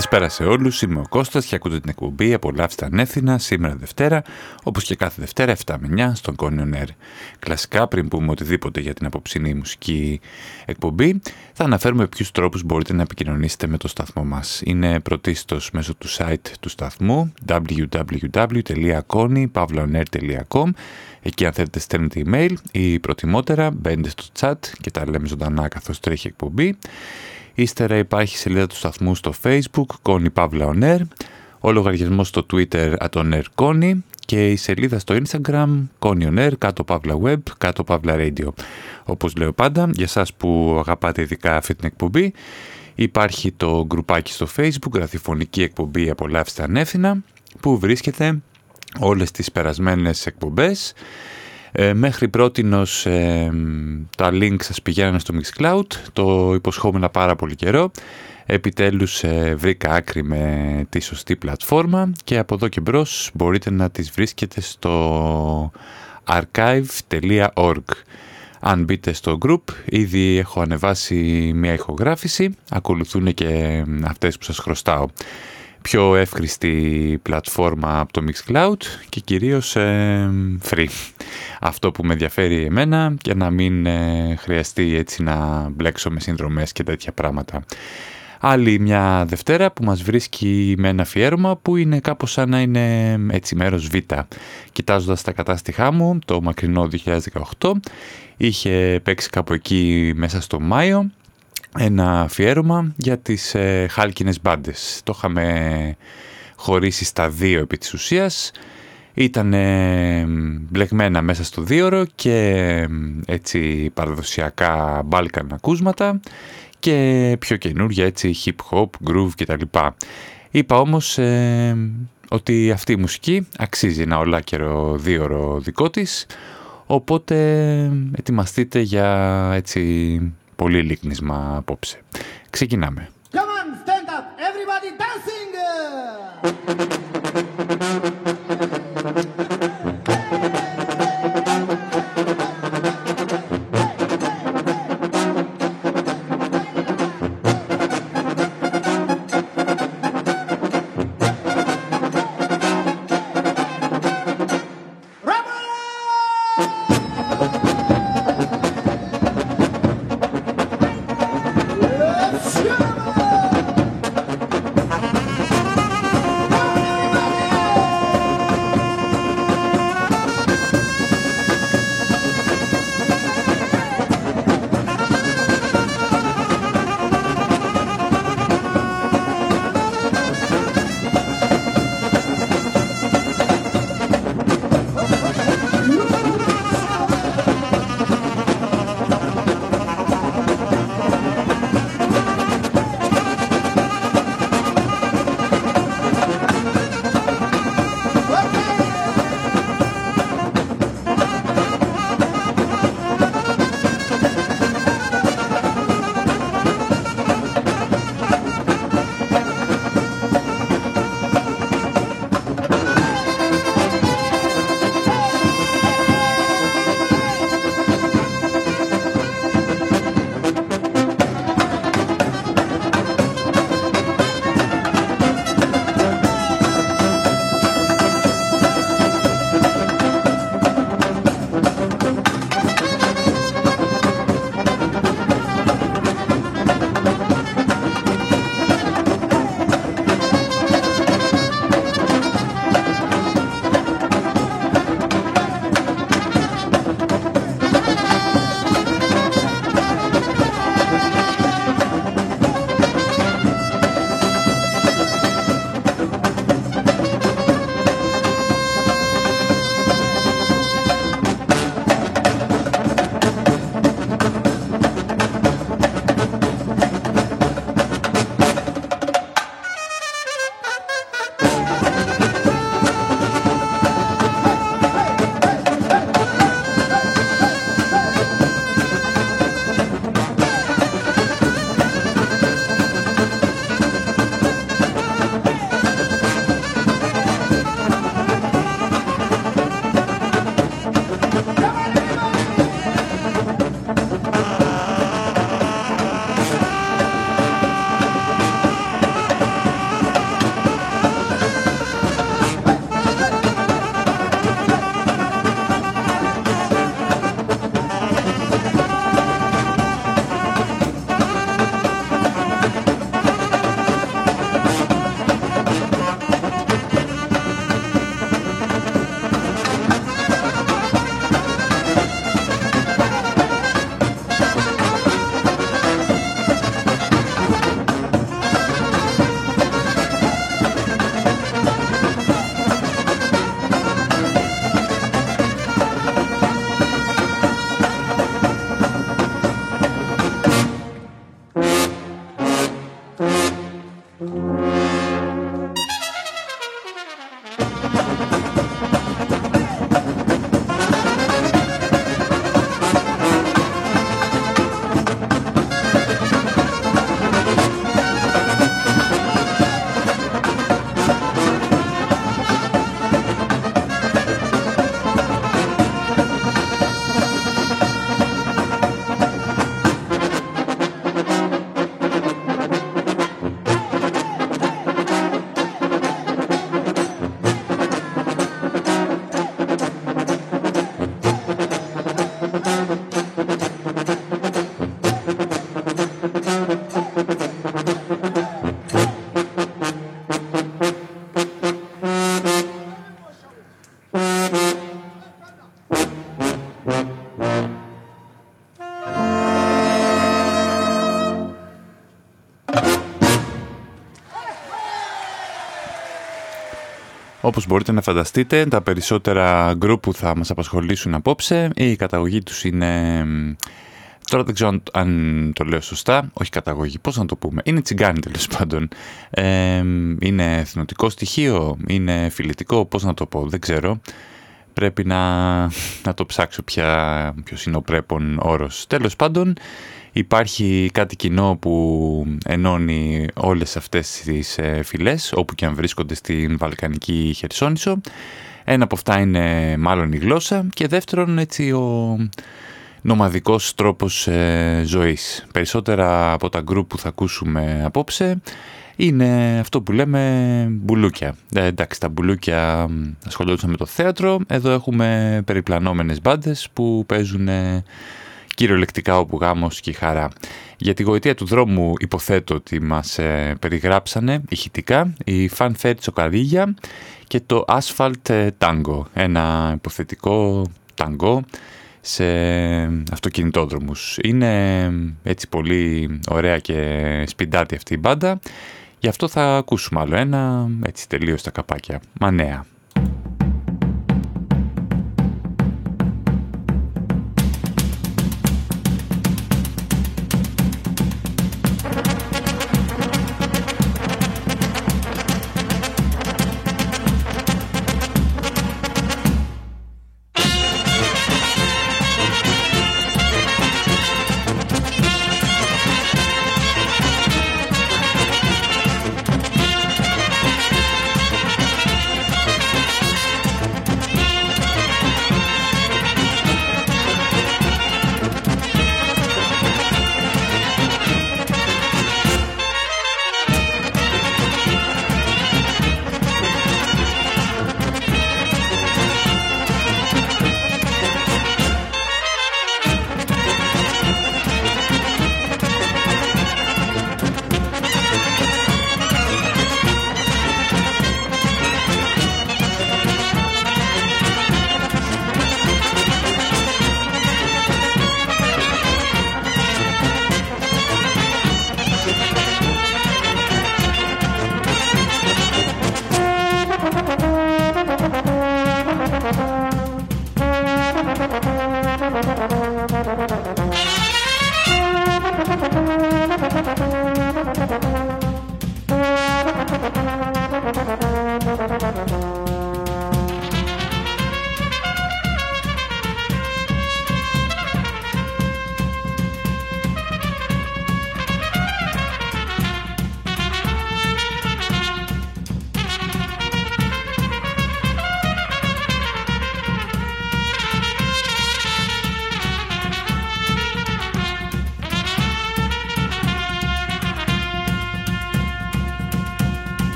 Καλησπέρα σε όλους, είμαι ο Κώστας και ακούτε την εκπομπή «Απολαύστε ανεύθυνα» σήμερα Δευτέρα, όπως και κάθε Δευτέρα 7 με 9 στον Κόνιον Air. Κλασικά, πριν πούμε οτιδήποτε για την απόψινή μουσική εκπομπή, θα αναφέρουμε ποιους τρόπους μπορείτε να επικοινωνήσετε με το σταθμό μας. Είναι πρωτίστως μέσω του site του σταθμού www.kony.pavlaonair.com Εκεί αν θέλετε στέλνετε email ή προτιμότερα μπαίνετε στο chat και τα λέμε ζωντανά καθώς τρέχει εκπομπή. Ύστερα υπάρχει η σελίδα του σταθμού στο facebook, Κόνη Παύλα On ο λογαριασμός στο twitter atonair και η σελίδα στο instagram, Κόνη On κάτω Παύλα Web, κάτω Παύλα Radio. Όπως λέω πάντα, για σας που αγαπάτε ειδικά αυτή την εκπομπή, υπάρχει το γκρουπάκι στο facebook, γραφειοφωνική εκπομπή «Απολαύστε ανεύθυνα», που βρίσκεται όλες τις περασμένες εκπομπές ε, μέχρι πρότινος ε, τα link σας πηγαίνανε στο Mixcloud, το υποσχόμενα πάρα πολύ καιρό. Επιτέλους ε, βρήκα άκρη με τη σωστή πλατφόρμα και από εδώ και μπρος μπορείτε να τις βρίσκετε στο archive.org. Αν μπείτε στο group, ήδη έχω ανεβάσει μια ηχογράφηση, ακολουθούν και αυτές που σας χρωστάω πιο εύχριστη πλατφόρμα από το Mixcloud και κυρίως ε, free. Αυτό που με ενδιαφέρει εμένα και να μην ε, χρειαστεί έτσι να μπλέξω με συνδρομές και τέτοια πράγματα. Άλλη μια Δευτέρα που μας βρίσκει με ένα αφιέρωμα που είναι κάπως σαν να είναι έτσι μέρος Β. Κοιτάζοντας τα κατάστοιχά μου, το μακρινό 2018, είχε παίξει κάπου εκεί μέσα στο Μάιο ένα αφιέρωμα για τις ε, χάλκινες μπάντες. Το είχαμε χωρίσει στα δύο επί της ουσίας. Ήταν μπλεγμένα μέσα στο δίωρο και έτσι παραδοσιακά μπάλκαν ακούσματα και πιο καινούργια έτσι hip hop, groove κτλ. Είπα όμως ότι αυτή η μουσική αξίζει ένα ολάκερο δίωρο δικό της οπότε ετοιμαστείτε για έτσι πολύ λίκνισμα απόψε. Ξεκινάμε. Come on, stand up, everybody dancing! Μπορείτε να φανταστείτε, τα περισσότερα γκρουπ που θα μας απασχολήσουν απόψε, η καταγωγή τους είναι... Τώρα δεν ξέρω αν το λέω σωστά, όχι καταγωγή, πώς να το πούμε. Είναι τσιγκάνι τέλος πάντων. Ε, είναι εθνοτικό στοιχείο, είναι φιλετικό, πώς να το πω, δεν ξέρω. Πρέπει να, να το ψάξω πια ποιος είναι ο πρέπον όρος. Τέλος πάντων, Υπάρχει κάτι κοινό που ενώνει όλες αυτές τις ε, φυλές, όπου και αν βρίσκονται στην Βαλκανική Χερσόνησο. Ένα από αυτά είναι μάλλον η γλώσσα και δεύτερον έτσι ο νομαδικός τρόπος ε, ζωής. Περισσότερα από τα γκρουπ που θα ακούσουμε απόψε είναι αυτό που λέμε μπουλούκια. Ε, εντάξει, τα μπουλούκια ασχολούνται με το θέατρο. Εδώ έχουμε περιπλανόμενες μπάντες που παίζουν κυριολεκτικά όπου γάμος και η χαρά. Για τη γοητεία του δρόμου υποθέτω ότι μας ε, περιγράψανε ηχητικά η Φαν Τσοκαρίγια και το Asphalt Tango, ένα υποθετικό ταγκό σε αυτοκινητόδρομους. Είναι έτσι πολύ ωραία και σπιντάτη αυτή η μπάντα, γι' αυτό θα ακούσουμε άλλο ένα, έτσι τελείως τα καπάκια. Μα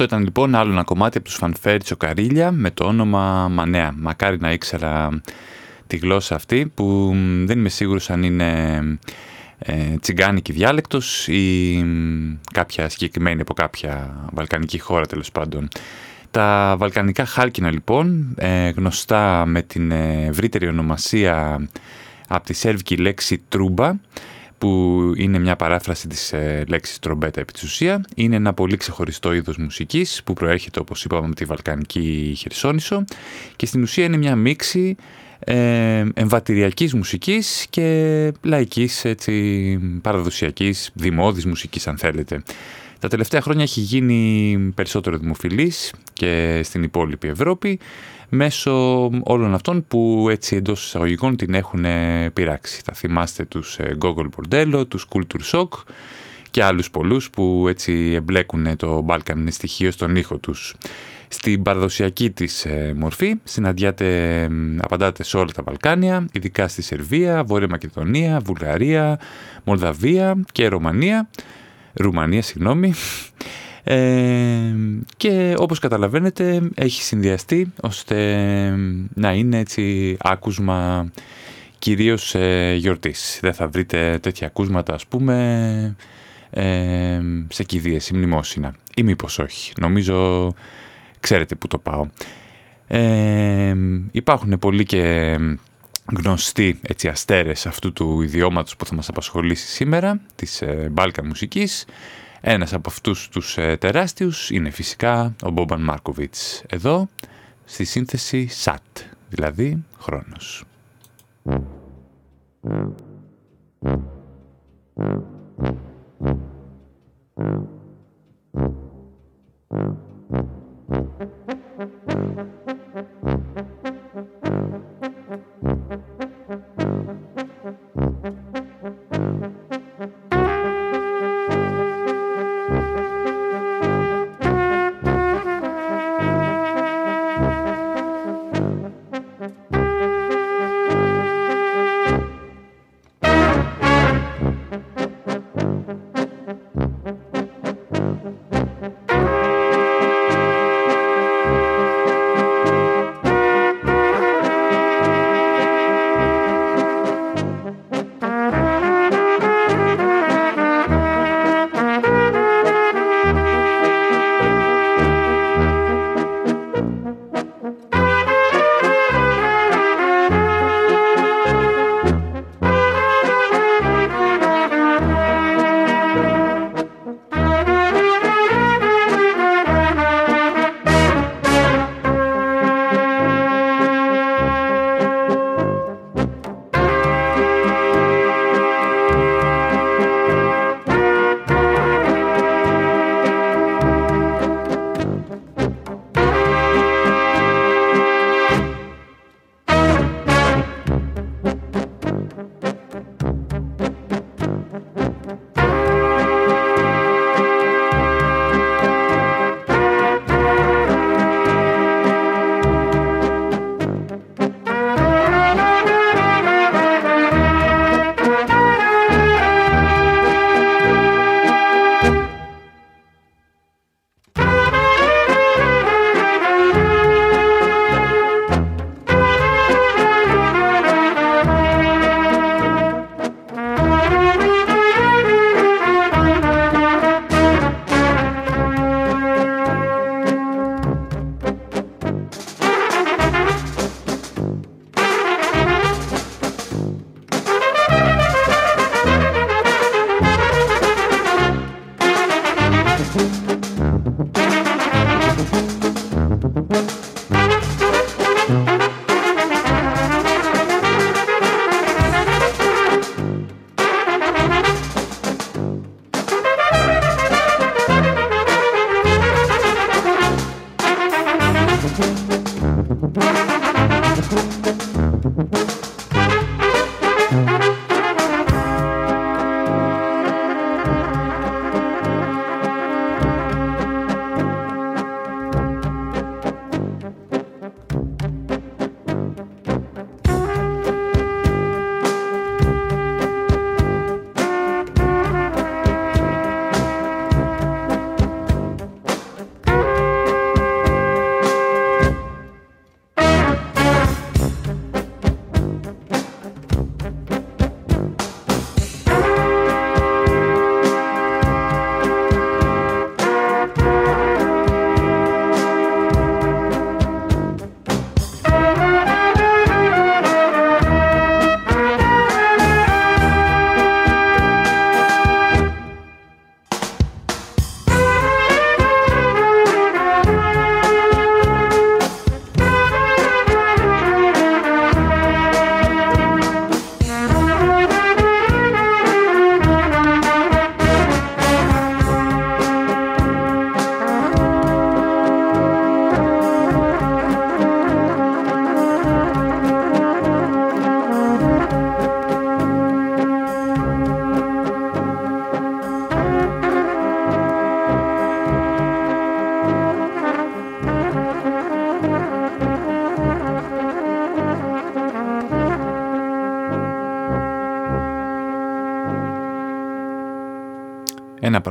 Αυτό ήταν λοιπόν άλλο ένα κομμάτι από τους Φανφέρι Τσοκαρίλια με το όνομα Μανέα. Μακάρι να ήξερα τη γλώσσα αυτή που δεν είμαι σίγουρος αν είναι ε, τσιγκάνικη διάλεκτος ή κάποια συγκεκριμένη από κάποια βαλκανική χώρα τέλος πάντων. Τα βαλκανικά χάλκινα λοιπόν, ε, γνωστά με την ευρύτερη ονομασία από τη σέρβικη λέξη τρούμπα, που είναι μια παράφραση της ε, λέξης τρομπέτα επί της ουσία. Είναι ένα πολύ ξεχωριστό είδος μουσικής που προέρχεται όπως είπαμε από τη Βαλκανική Χερσόνησο και στην ουσία είναι μια μίξη ε, εμβατηριακής μουσικής και λαϊκής έτσι, παραδοσιακής δημόδης μουσικής αν θέλετε. Τα τελευταία χρόνια έχει γίνει περισσότερο δημοφιλής και στην υπόλοιπη Ευρώπη μέσω όλων αυτών που έτσι εντός εισαγωγικών την έχουν πειράξει. Θα θυμάστε τους ε, Gogol Bordello, τους Culture Shock και άλλους πολλούς που έτσι εμπλέκουν το Balkan στοιχείο στον ήχο τους. Στην παραδοσιακή της ε, μορφή συναντιάτε, απαντάτε σε όλα τα Βαλκάνια, ειδικά στη Σερβία, Βόρεια Μακεδονία, Βουλγαρία, Μολδαβία και Ρωμανία. Ρουμανία, συγγνώμη. Ε, και όπως καταλαβαίνετε έχει συνδυαστεί ώστε να είναι έτσι άκουσμα κυρίως ε, γιορτής. Δεν θα βρείτε τέτοια ακούσματα ας πούμε ε, σε κηδείες ή μνημόσυνα ή μήπως όχι. Νομίζω ξέρετε που το πάω. Ε, υπάρχουν πολλοί και γνωστοί έτσι, αστέρες αυτού του ιδιώματος που θα μας απασχολήσει σήμερα, της ε, μπάλκα μουσικής. Ένας από αυτούς τους ε, τεράστιους είναι φυσικά ο Μπόμπαν Μάρκοβιτς. Εδώ στη σύνθεση SAT δηλαδή χρόνος.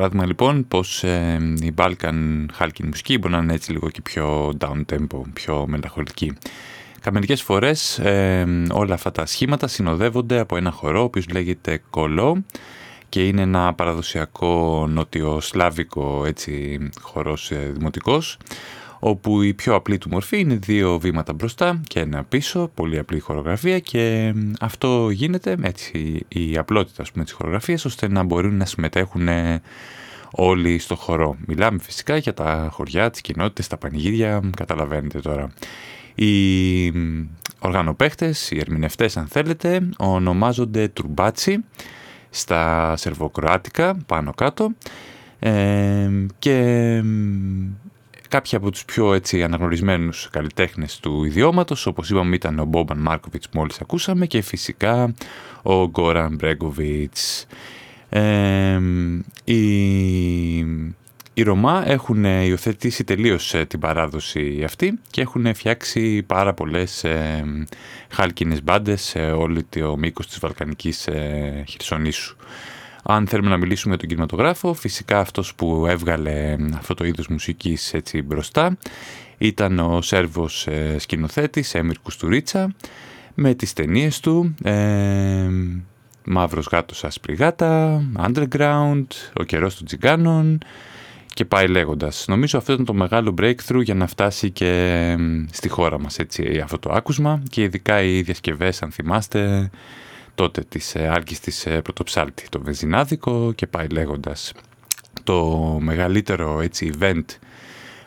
Παράδειγμα λοιπόν πως ε, η Balkan Halkin μουσική μπορεί να είναι έτσι λίγο και πιο down tempo, πιο μελαγχολική. Καμερικές φορές ε, όλα αυτά τα σχήματα συνοδεύονται από ένα χορό ο οποίος λέγεται κολό και είναι ένα παραδοσιακό νοτιοσλάβικο έτσι, χορός ε, δημοτικός όπου η πιο απλή του μορφή είναι δύο βήματα μπροστά και ένα πίσω, πολύ απλή χορογραφία και αυτό γίνεται έτσι η απλότητα ας πούμε, της χορογραφίας ώστε να μπορούν να συμμετέχουν όλοι στο χορό. Μιλάμε φυσικά για τα χωριά, τις κοινότητες, τα πανηγύρια, καταλαβαίνετε τώρα. Οι οργανοπαίχτες, οι ερμηνευτές αν θέλετε, ονομάζονται τουρμπάτσι στα σερβοκροάτικα πάνω κάτω ε, και κάποιοι από τους πιο έτσι αναγνωρισμένους καλλιτέχνες του ιδιώματος, όπως είπαμε ήταν ο Μπόμπαν Μάρκοβιτς μόλις ακούσαμε και φυσικά ο Γκόραν Μπρέγκοβιτς. Ε, οι, Ρωμά έχουν υιοθετήσει τελείως ε, την παράδοση αυτή και έχουν φτιάξει πάρα πολλές ε, χάλκινες μπάντες σε όλο το μήκος της Βαλκανικής ε, Χερσονήσου. Αν θέλουμε να μιλήσουμε για τον κινηματογράφο, φυσικά αυτός που έβγαλε αυτό το είδος μουσικής έτσι μπροστά ήταν ο Σέρβος ε, σκηνοθέτης Έμιρ Κουστουρίτσα με τις ταινίες του ε, «Μαύρος γάτος άσπρη γάτα», «Underground», «Ο καιρός των τσιγκάνων» και πάει λέγοντας. Νομίζω αυτό ήταν το μεγάλο breakthrough για να φτάσει και στη χώρα μας έτσι, αυτό το άκουσμα και ειδικά οι διασκευές αν θυμάστε τότε της Άλκης ε, της ε, Πρωτοψάλτη, το βενζινάδικο και πάει λέγοντας. Το μεγαλύτερο έτσι event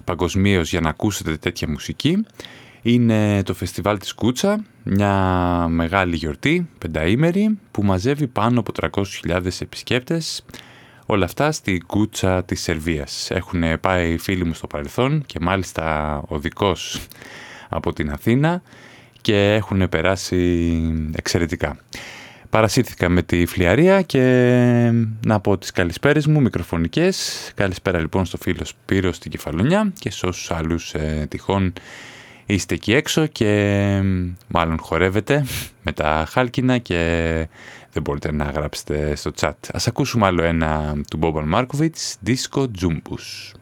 παγκοσμίως για να ακούσετε τέτοια μουσική είναι το φεστιβάλ της Κούτσα, μια μεγάλη γιορτή, πενταήμερη, που μαζεύει πάνω από 300.000 επισκέπτες, όλα αυτά στη Κούτσα της Σερβίας. Έχουν πάει φίλοι μου στο παρελθόν και μάλιστα ο δικός από την Αθήνα και έχουν περάσει εξαιρετικά. Παρασύρθηκα με τη φλιαρία και να πω τις καλησπέρες μου μικροφωνικές. Καλησπέρα λοιπόν στο φίλο Σπύρος στην Κεφαλονιά και σε όσους άλλους ε, τυχόν είστε εκεί έξω και μάλλον χορεύετε με τα χάλκινα και δεν μπορείτε να γράψετε στο chat. Ας ακούσουμε άλλο ένα του Μπόμπαν Μάρκοβιτς, Disco Jumbus.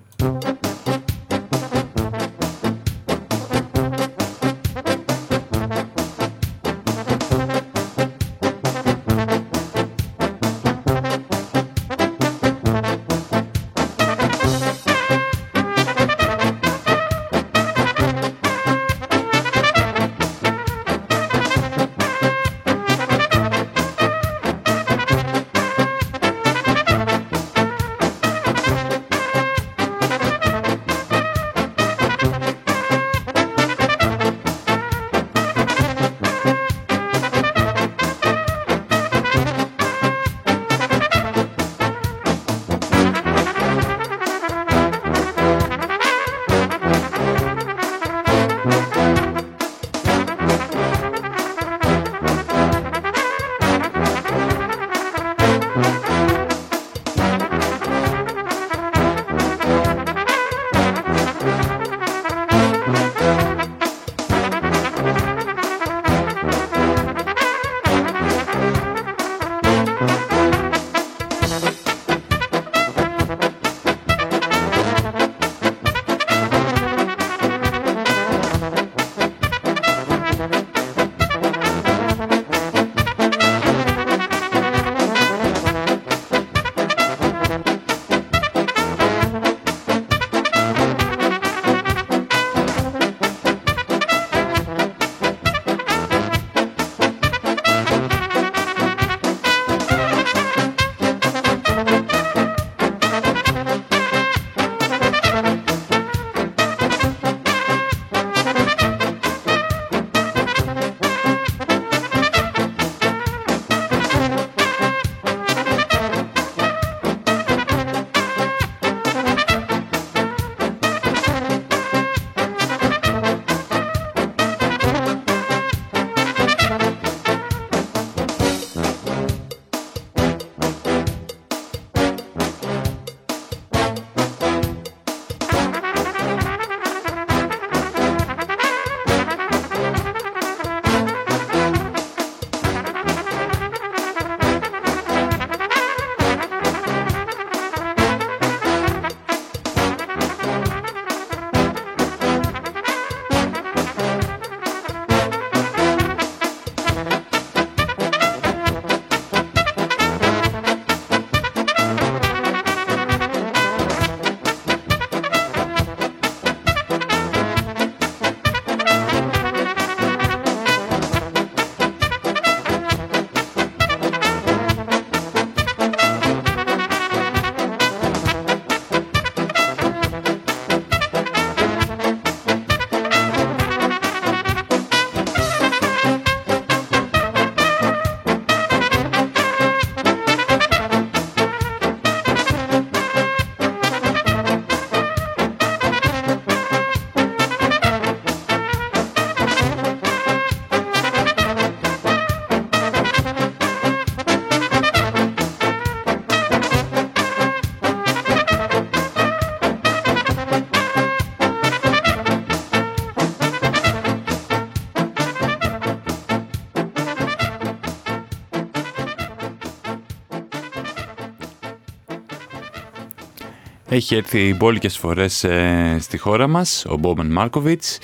Έχει έρθει μπόλικες φορές ε, στη χώρα μας ο Μπόμεν Μάρκοβιτς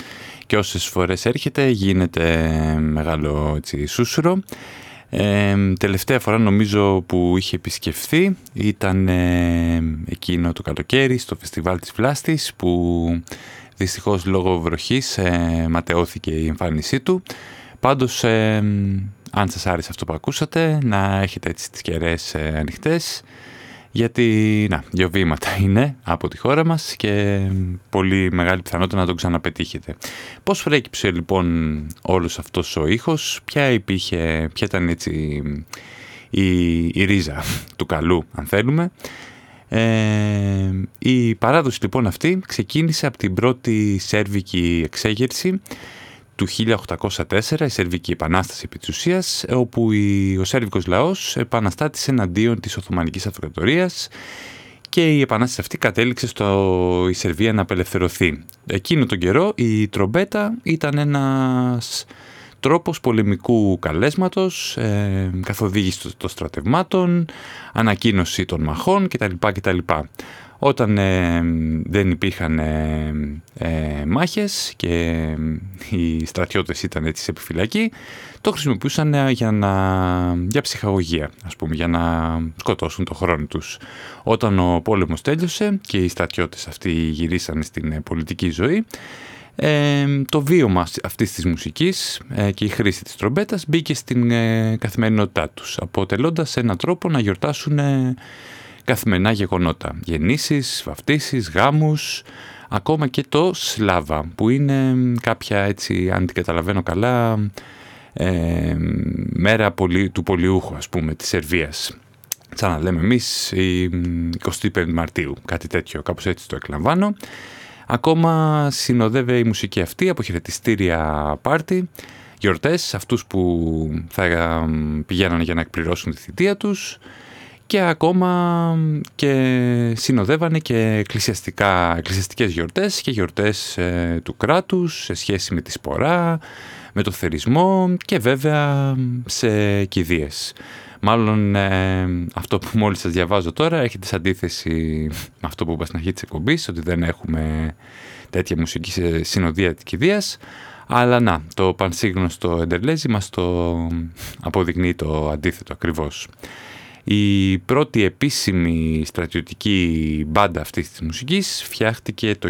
και όσες φορές έρχεται γίνεται μεγάλο έτσι, σούσουρο. Ε, τελευταία φορά νομίζω που είχε επισκεφθεί ήταν ε, εκείνο το καλοκαίρι στο φεστιβάλ της Βλάστης που δυστυχώς λόγω βροχής ε, ματαιώθηκε η εμφάνισή του. Πάντως αν σας άρεσε αυτό που ακούσατε να έχετε έτσι τις κεραίες ανοιχτές γιατί να, δύο βήματα είναι από τη χώρα μας και πολύ μεγάλη πιθανότητα να τον ξαναπετύχετε. Πώς προέκυψε λοιπόν όλος αυτός ο ήχος, ποια, υπήρχε, ποια ήταν έτσι η, η ρίζα του καλού αν θέλουμε; Ε, η παράδοση λοιπόν αυτή ξεκίνησε από την πρώτη σέρβικη εξέγερση του 1804 η Σερβική Επανάσταση επί της ουσίας, όπου ο Σέρβικος λαός επαναστάτησε εναντίον της Οθωμανικής Αυτοκρατορίας και η επανάσταση αυτή κατέληξε στο η Σερβία να απελευθερωθεί. Εκείνο τον καιρό η τρομπέτα ήταν ένας τρόπος πολεμικού καλέσματος, ε, καθοδήγηση των στρατευμάτων, ανακοίνωση των μαχών κτλ. κτλ. Όταν ε, δεν υπήρχαν ε, ε, μάχες και οι στρατιώτες ήταν έτσι σε επιφυλακή, το χρησιμοποιούσαν για, να, για ψυχαγωγία, ας πούμε, για να σκοτώσουν το χρόνο τους. Όταν ο πόλεμος τέλειωσε και οι στρατιώτες αυτοί γυρίσαν στην πολιτική ζωή, το βίωμα αυτής της μουσικής και η χρήση της τρομπέτας μπήκε στην καθημερινότητά τους, αποτελώντας έναν τρόπο να γιορτάσουν καθημερινά γεγονότα. Γεννήσεις, βαφτίσεις, γάμους, ακόμα και το Σλάβα που είναι κάποια έτσι αν την καταλαβαίνω καλά ε, μέρα του πολιούχου ας πούμε της Σερβίας. Σαν να λέμε εμείς η 25 Μαρτίου, κάτι τέτοιο, κάπως έτσι το εκλαμβάνω. Ακόμα συνοδεύει η μουσική αυτή από χαιρετιστήρια πάρτι, γιορτές, αυτούς που θα πηγαίνανε για να εκπληρώσουν τη θητεία τους, και ακόμα και συνοδεύανε και εκκλησιαστικά, εκκλησιαστικές γιορτές και γιορτές ε, του κράτους σε σχέση με τη σπορά, με το θερισμό και βέβαια σε κηδείες. Μάλλον ε, αυτό που μόλις σας διαβάζω τώρα έχει τη αντίθεση με αυτό που είπα στην αρχή της εκπομπής, ότι δεν έχουμε τέτοια μουσική σε συνοδεία της κηδείας, αλλά να, το πανσύγνωστο εντερλέζι μας το αποδεικνύει το αντίθετο ακριβώς. Η πρώτη επίσημη στρατιωτική μπάντα αυτής της μουσικής φτιάχτηκε το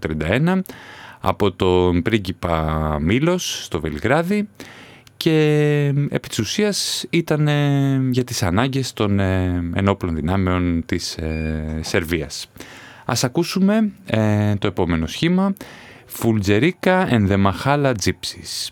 1831 από τον πρίγκιπα Μήλος στο Βελιγράδι και επί της ουσίας ήταν για τις ανάγκες των ε, ενόπλων δυνάμεων της ε, Σερβίας. Ας ακούσουμε ε, το επόμενο σχήμα «Fulgerica and the Mahala Gypsies».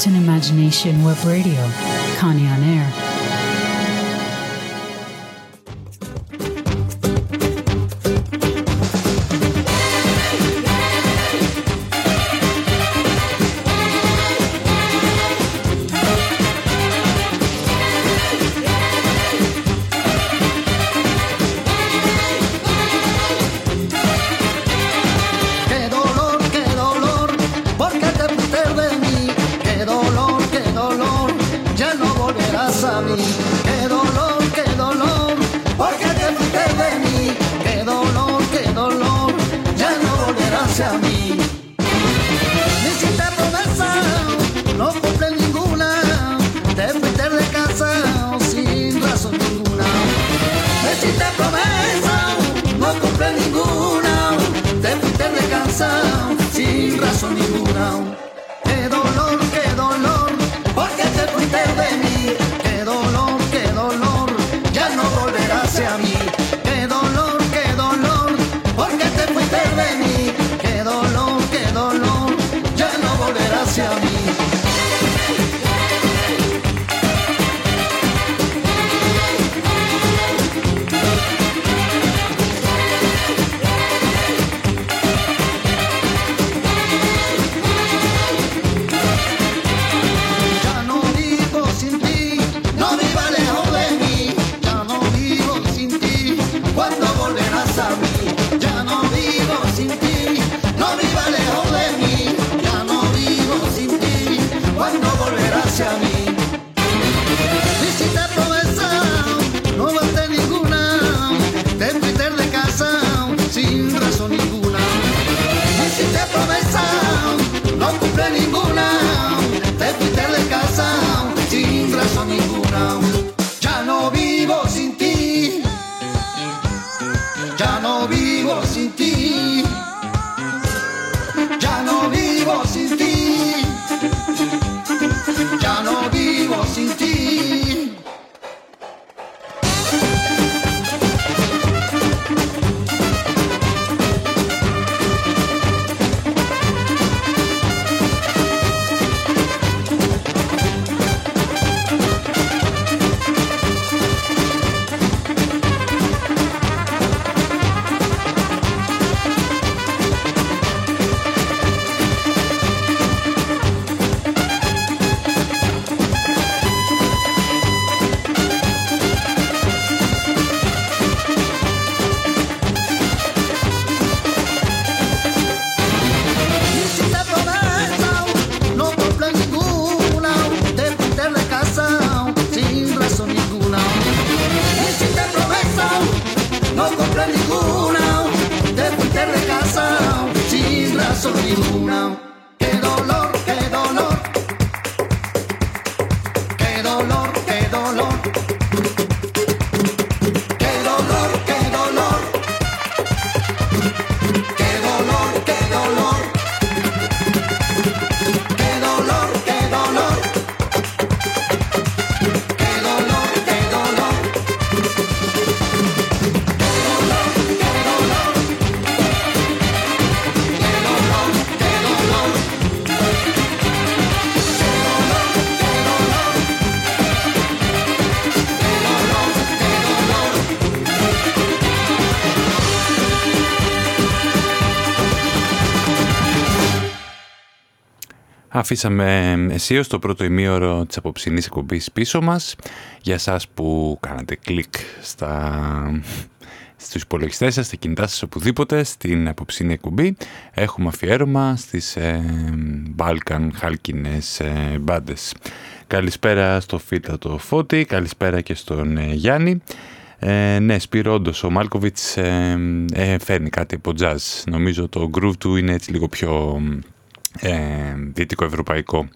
Arts and Imagination Web Radio, Kanyeane. tell me. Αφήσαμε αισίως το πρώτο ημίωρο της απόψινής εκπομπής πίσω μας. Για σας που κάνατε κλικ στα... στους υπολογιστές σας, στα κινητά σας, οπουδήποτε, στην απόψινή εκπομπή, έχουμε αφιέρωμα στις ε, Balkan χάλκινες ε, μπάντες. Καλησπέρα στο Φίτα το Φώτη, καλησπέρα και στον ε, Γιάννη. Ε, ναι, Σπύρο, όντως, ο Μάλκοβιτς ε, ε, φέρνει κάτι από jazz. Νομίζω το groove του είναι έτσι λίγο πιο ε, δυτικοευρωπαϊκό.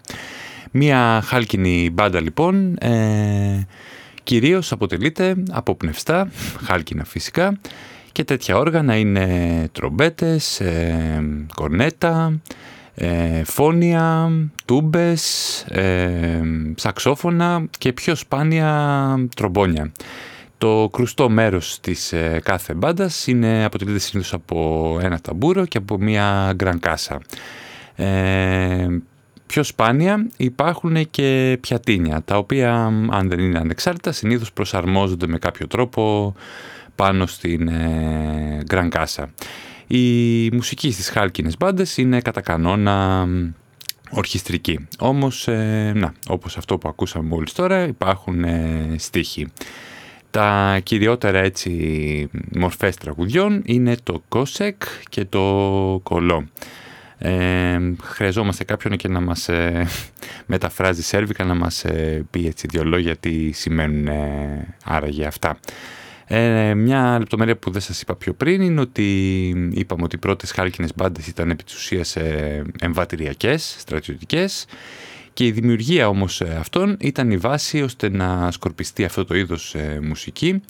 Μία χάλκινη μπάντα λοιπόν ε, κυρίως αποτελείται από πνευστά, χάλκινα φυσικά και τέτοια όργανα είναι τρομπέτες, ε, κορνέτα, ε, φόνια, τούμπες, ε, σαξόφωνα και πιο σπάνια τρομπόνια. Το κρουστό μέρος της ε, κάθε μπάντας είναι, αποτελείται συνήθως από ένα ταμπούρο και από μία γκρανκάσα πιο σπάνια υπάρχουν και πιατίνια, τα οποία αν δεν είναι ανεξάρτητα συνήθως προσαρμόζονται με κάποιο τρόπο πάνω στην ε, Grand Casa. Η μουσική στις χάλκινες μπάντες είναι κατά κανόνα ορχιστρική. Όμως, ε, να, όπως αυτό που ακούσαμε μόλις τώρα, υπάρχουν ε, στίχοι. Τα κυριότερα έτσι μορφές τραγουδιών είναι το κόσεκ και το κολό. Ε, χρειαζόμαστε κάποιον και να μας ε, μεταφράζει σέρβικα, να μας ε, πει έτσι δύο λόγια τι σημαίνουν ε, άραγε αυτά. Ε, μια λεπτομέρεια που δεν σας είπα πιο πριν είναι ότι είπαμε ότι οι πρώτες χάλκινες μπάντες ήταν επί της ουσίας εμβατηριακές, στρατιωτικές και η δημιουργία όμως αυτών ήταν η βάση ώστε να σκορπιστεί αυτό το είδος μουσική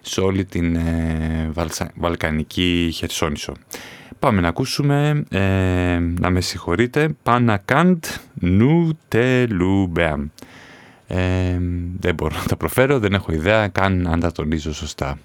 σε όλη την Βαλκανική Χερσόνησο. Πάμε να ακούσουμε, ε, να με συγχωρείτε, Πανακάντ Νου Τελουμπεαμ. Ε, δεν μπορώ να τα προφέρω, δεν έχω ιδέα καν αν τα τονίζω σωστά.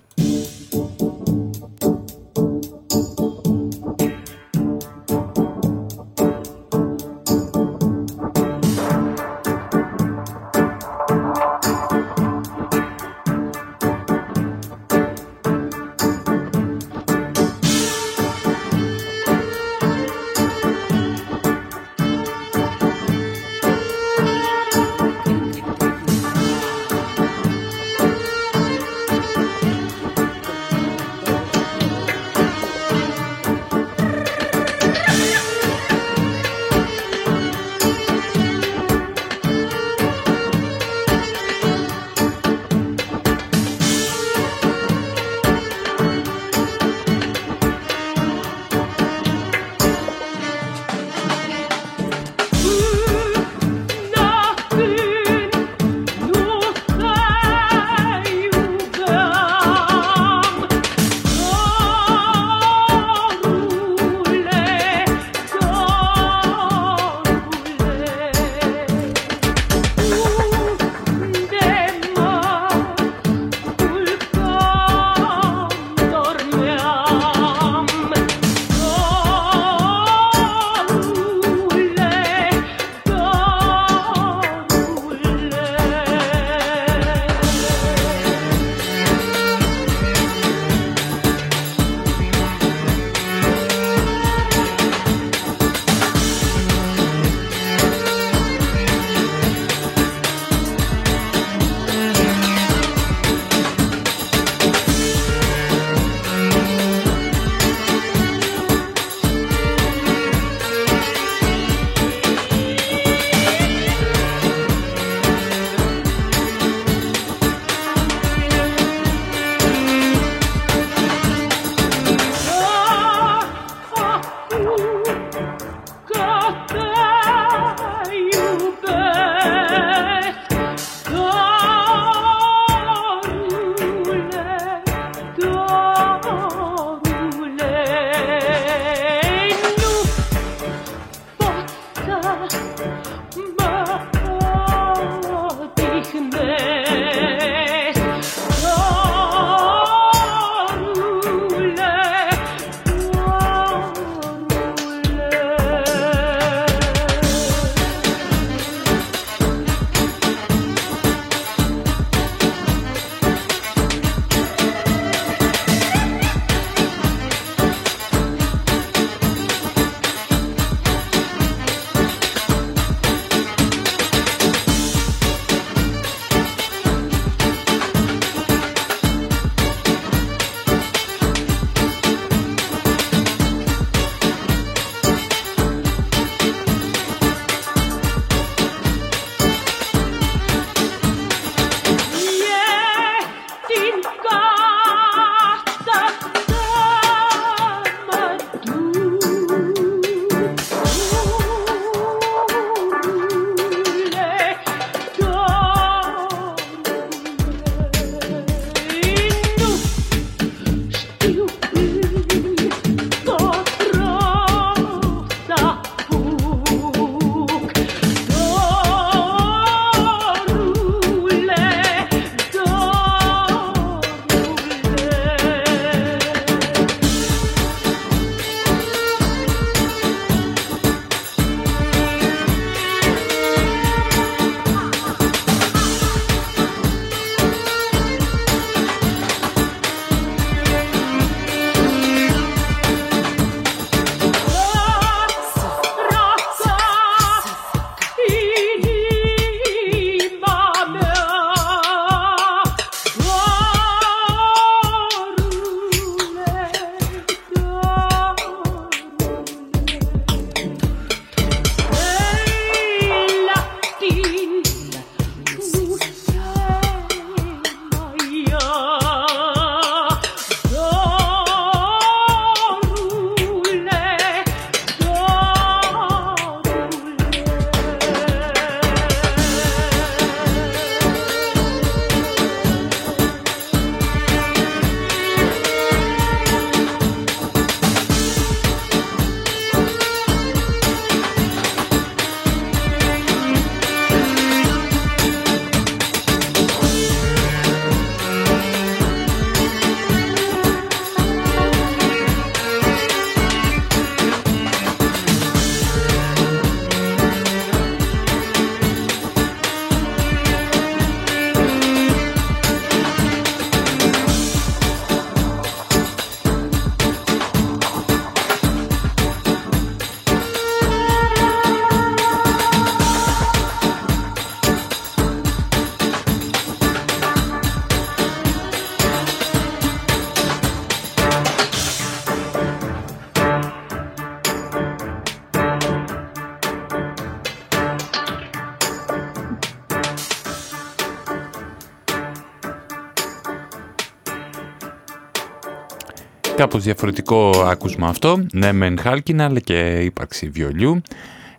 Κάπως διαφορετικό άκουσμα αυτό. Ναι, μεν χάλκινα, αλλά και ύπαρξη βιολιού.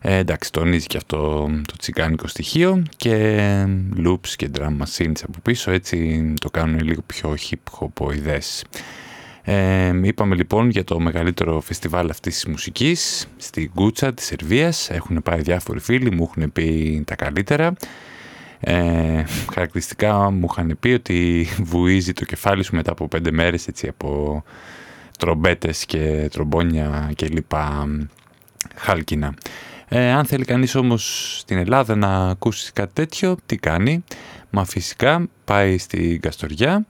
Ε, εντάξει, τονίζει και αυτό το τσιγκάνικο στοιχείο και loops και drum machines από πίσω, έτσι το κάνουν λίγο πιο hip Ε, είπαμε λοιπόν για το μεγαλύτερο φεστιβάλ αυτής της μουσικής στη Γκούτσα της Σερβίας. Έχουν πάει διάφοροι φίλοι, μου έχουν πει τα καλύτερα. Ε, χαρακτηριστικά μου είχαν πει ότι βουίζει το κεφάλι σου μετά από πέντε μέρες έτσι, από τρομπέτες και τρομπόνια και λοιπά χάλκινα. Ε, αν θέλει κανείς όμως στην Ελλάδα να ακούσει κάτι τέτοιο, τι κάνει; Μα φυσικά πάει στην Καστοριά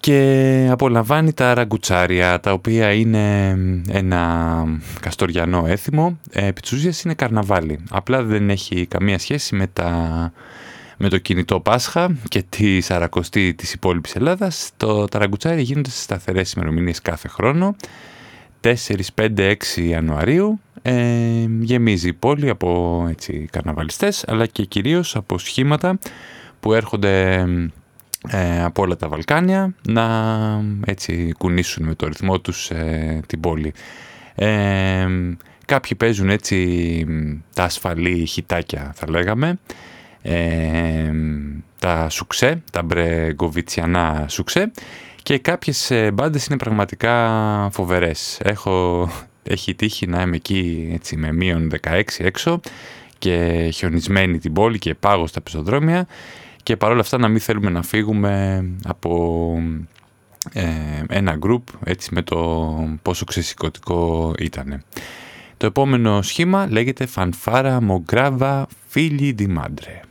και απολαμβάνει τα ραγκουτσάρια, τα οποία είναι ένα καστοριανό έθιμο. Ε, επί είναι καρναβάλι. Απλά δεν έχει καμία σχέση με, τα, με το κινητό Πάσχα και τη σαρακοστή της υπόλοιπης Ελλάδας. Το, τα ραγκουτσάρια γίνονται σε σταθερές ημερομηνίες κάθε χρόνο. 4, 5, 6 Ιανουαρίου ε, γεμίζει η πόλη από έτσι, καρναβαλιστές αλλά και κυρίως από σχήματα που έρχονται ε, από όλα τα Βαλκάνια να έτσι κουνήσουν με το ρυθμό τους ε, την πόλη. Ε, κάποιοι παίζουν έτσι τα ασφαλή χιτάκια θα λέγαμε, ε, τα σουξέ, τα μπρεγκοβιτσιανά σουξέ και κάποιες μπάντες είναι πραγματικά φοβερές. Έχω, έχει τύχει να είμαι εκεί έτσι, με μείον 16 έξω και χιονισμένη την πόλη και πάγω στα πεζοδρόμια και παρόλα αυτά να μην θέλουμε να φύγουμε από ε, ένα group έτσι με το πόσο ξεσηκωτικό ήταν. Το επόμενο σχήμα λέγεται Φανφάρα Μογκράβα Φίλι Μάντρε. Η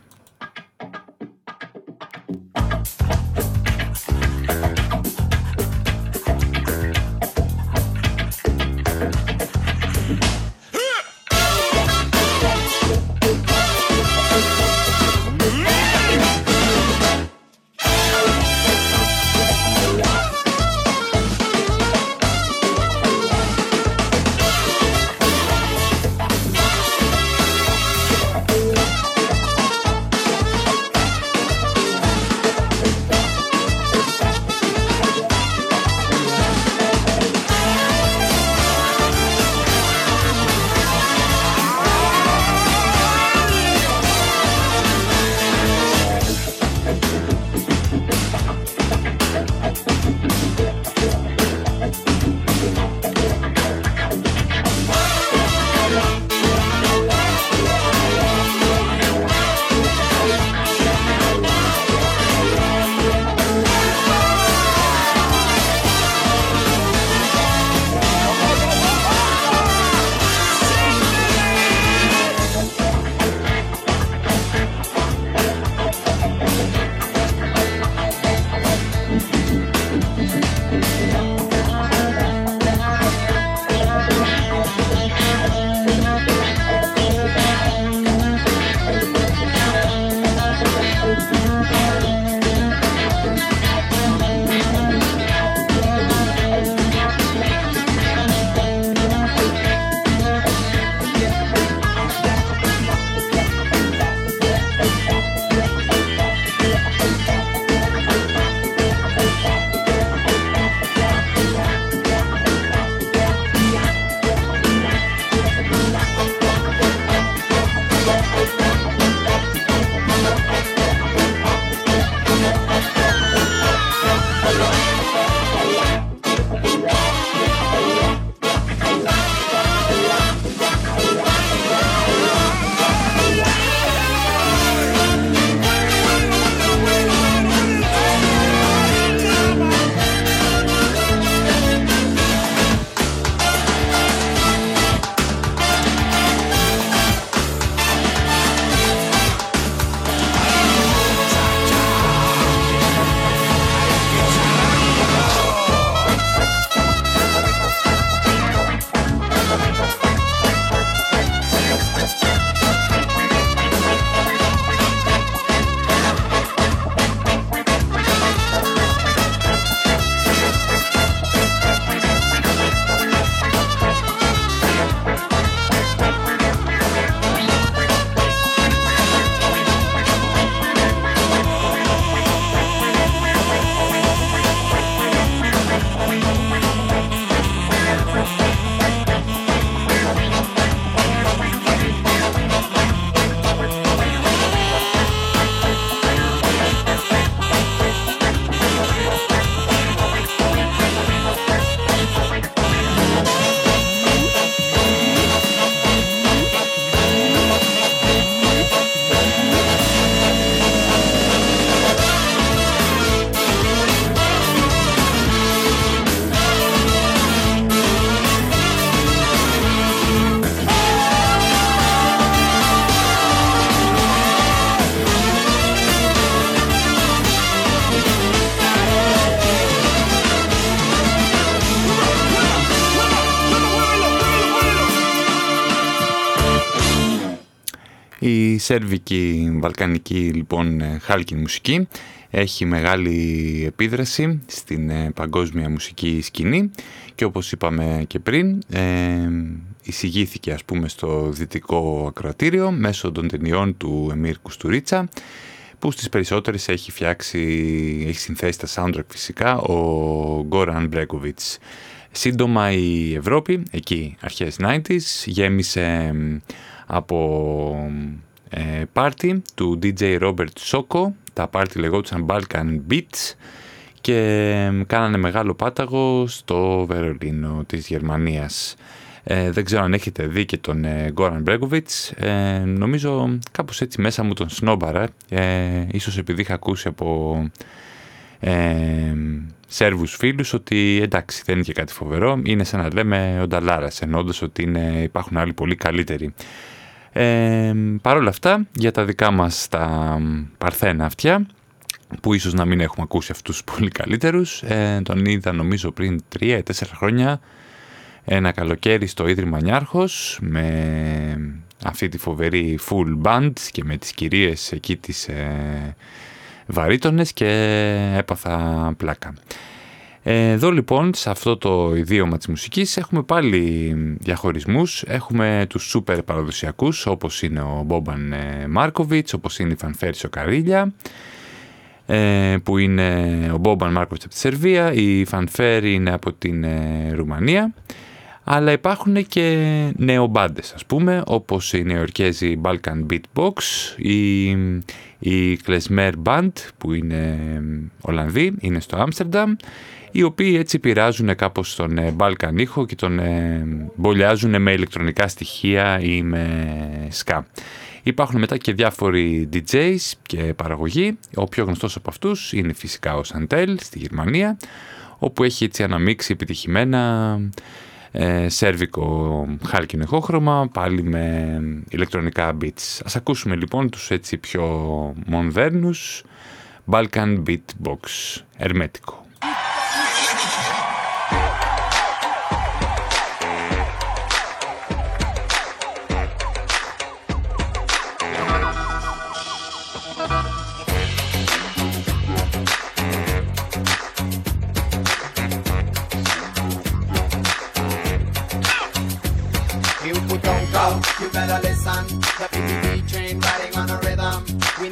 σέρβικη βαλκανική λοιπόν χάλκη μουσική έχει μεγάλη επίδραση στην ε, παγκόσμια μουσική σκηνή και όπως είπαμε και πριν ε, εισηγήθηκε ας πούμε στο δυτικό ακροατήριο μέσω των ταινιών του Εμίρ Κουστουρίτσα που στις περισσότερες έχει φτιάξει, έχει συνθέσει τα soundtrack φυσικά ο Γκόραν Μπρέκοβιτς. Σύντομα η Ευρώπη, εκεί αρχές 90s, γέμισε από ε, πάρτι του DJ Robert Soko. Τα πάρτι λεγόντουσαν Balkan Beats και κάνανε μεγάλο πάταγο στο Βερολίνο της Γερμανίας. Ε, δεν ξέρω αν έχετε δει και τον ε, Γκόραν Μπρέγκοβιτς. Ε, νομίζω κάπως έτσι μέσα μου τον σνόμπαρα. Ε, ίσως επειδή είχα ακούσει από ε, Σέρβους φίλους ότι εντάξει δεν είναι και κάτι φοβερό. Είναι σαν να λέμε ο Νταλάρας ενώντας ότι είναι, υπάρχουν άλλοι πολύ καλύτεροι. Ε, Παρ' όλα αυτά για τα δικά μας τα παρθένα αυτιά που ίσως να μην έχουμε ακούσει αυτούς τους πολύ καλύτερους ε, τον είδα νομίζω πριν 3-4 χρόνια ένα καλοκαίρι στο Ίδρυμα Νιάρχος με αυτή τη φοβερή full band και με τις κυρίες εκεί τις ε, βαρύτονες και έπαθα πλάκα. Εδώ λοιπόν σε αυτό το ιδίωμα της μουσικής έχουμε πάλι διαχωρισμούς. Έχουμε τους σούπερ παραδοσιακούς όπως είναι ο Μπόμπαν ε, Μάρκοβιτς, όπως είναι η Φανφέρσιο Καρίλια ε, που είναι ο Μπόμπαν Μάρκοβιτς από τη Σερβία, η Φανφέρ είναι από την ε, Ρουμανία αλλά υπάρχουν και νεομπάντες ας πούμε όπως η νεοερκέζη Balkan Beatbox η, η Klezmer Band που είναι Ολλανδοί, είναι στο Άμστερνταμ οι οποίοι έτσι πειράζουν κάπως τον Balkan ήχο και τον μπολιάζουν με ηλεκτρονικά στοιχεία ή με ska. Υπάρχουν μετά και διάφοροι DJs και παραγωγοί. Ο πιο γνωστός από αυτούς είναι φυσικά ο Santel στη Γερμανία, όπου έχει έτσι αναμίξει επιτυχημένα ε, σέρβικο χάλκινο ηχόχρωμα, πάλι με ηλεκτρονικά beats. Ας ακούσουμε λοιπόν τους έτσι πιο μονδέρνους Balkan Beatbox, ερμέτικο.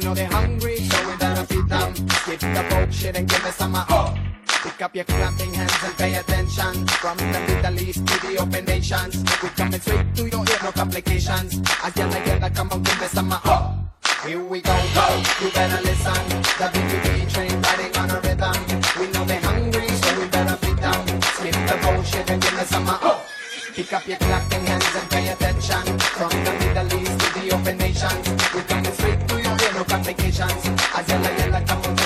Know they're hungry, so we better feed them. Skip the bullshit and give me some uh, oh. Pick up your clapping hands and pay attention. From the Middle East to the open nations. We coming straight to your ear, no complications. As yalla yalla, come on, give me some uh, oh. Here we go, go, you better listen. The PPP train riding on a rhythm. We know they're hungry, so we better feed them. Skip the bullshit and give me some uh, oh. Pick up your clapping hands and pay attention. From the chance. As yellow, yellow, come on.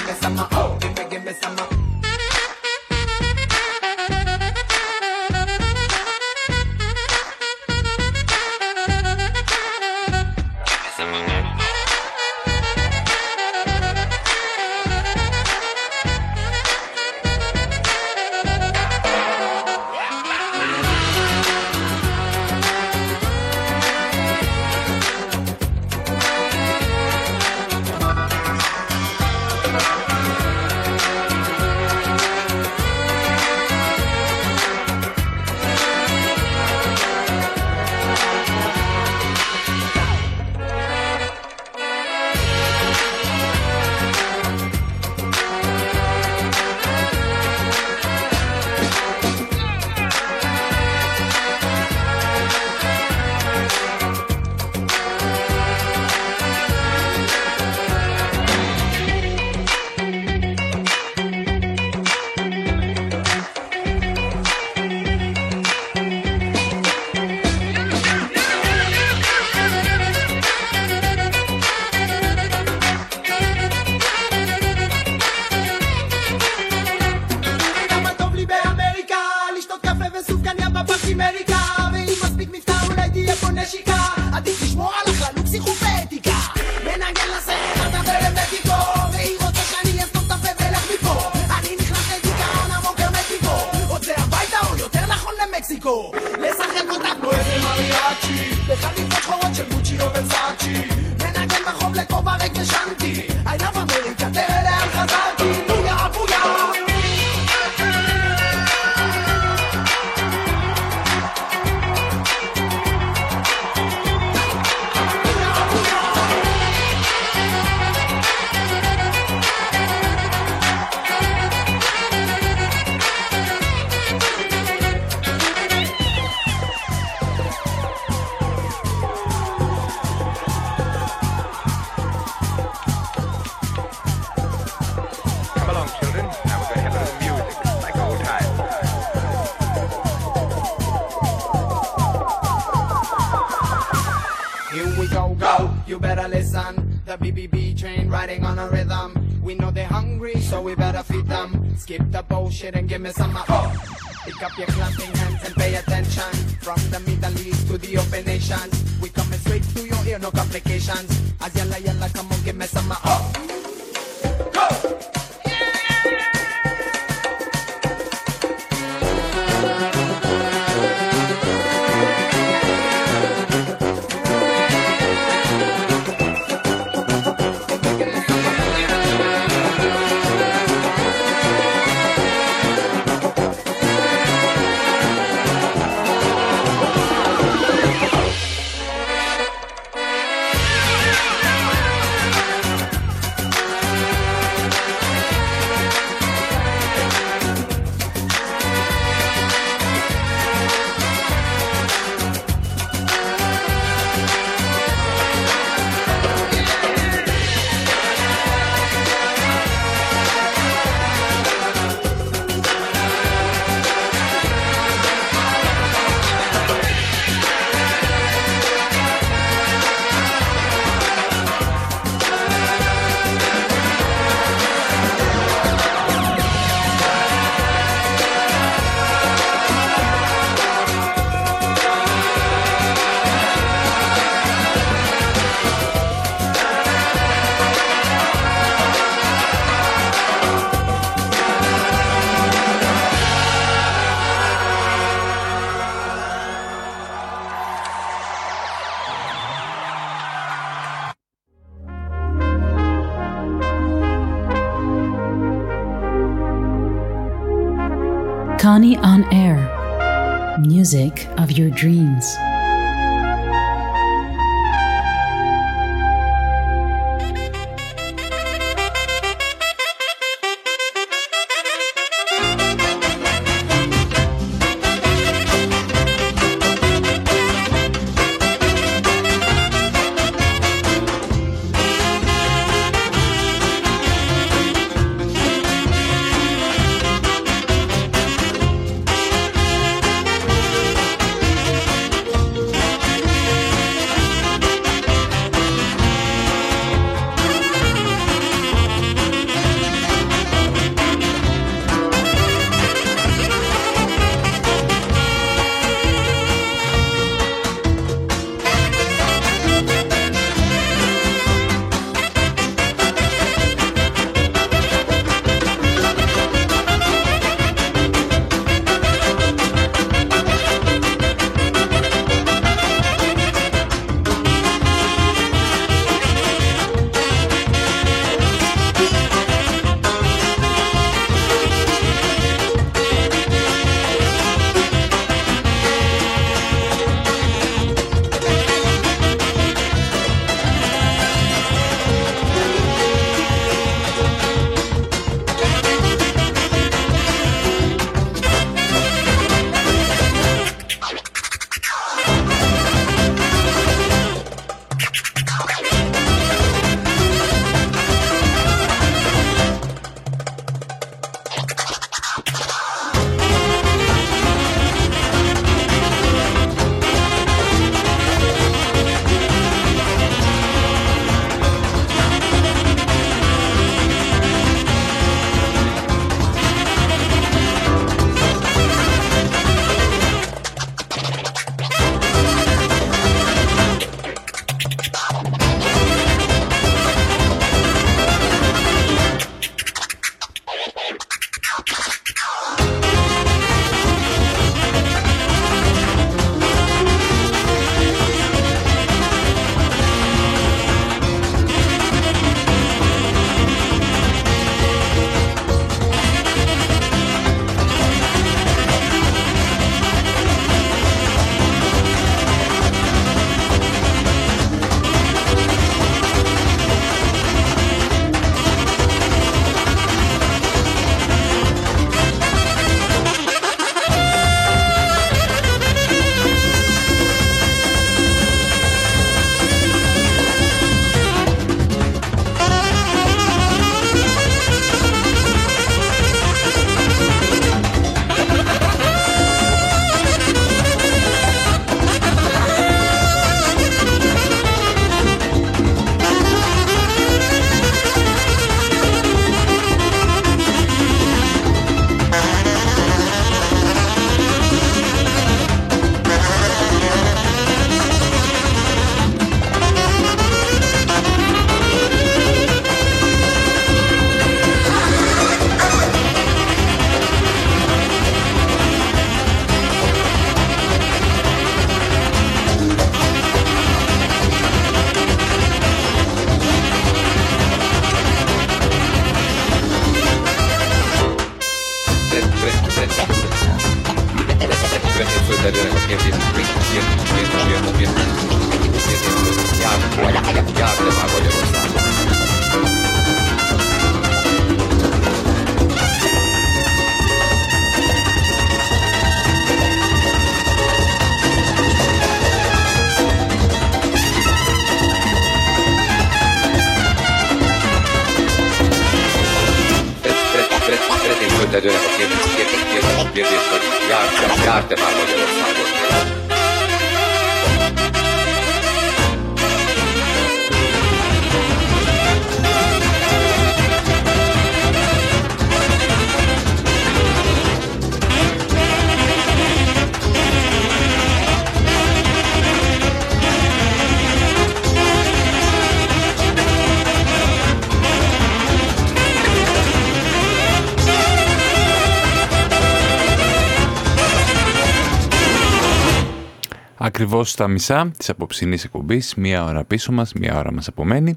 Ακριβώς στα μισά της απόψινής εκπομπής, μία ώρα πίσω μας, μία ώρα μας απομένει.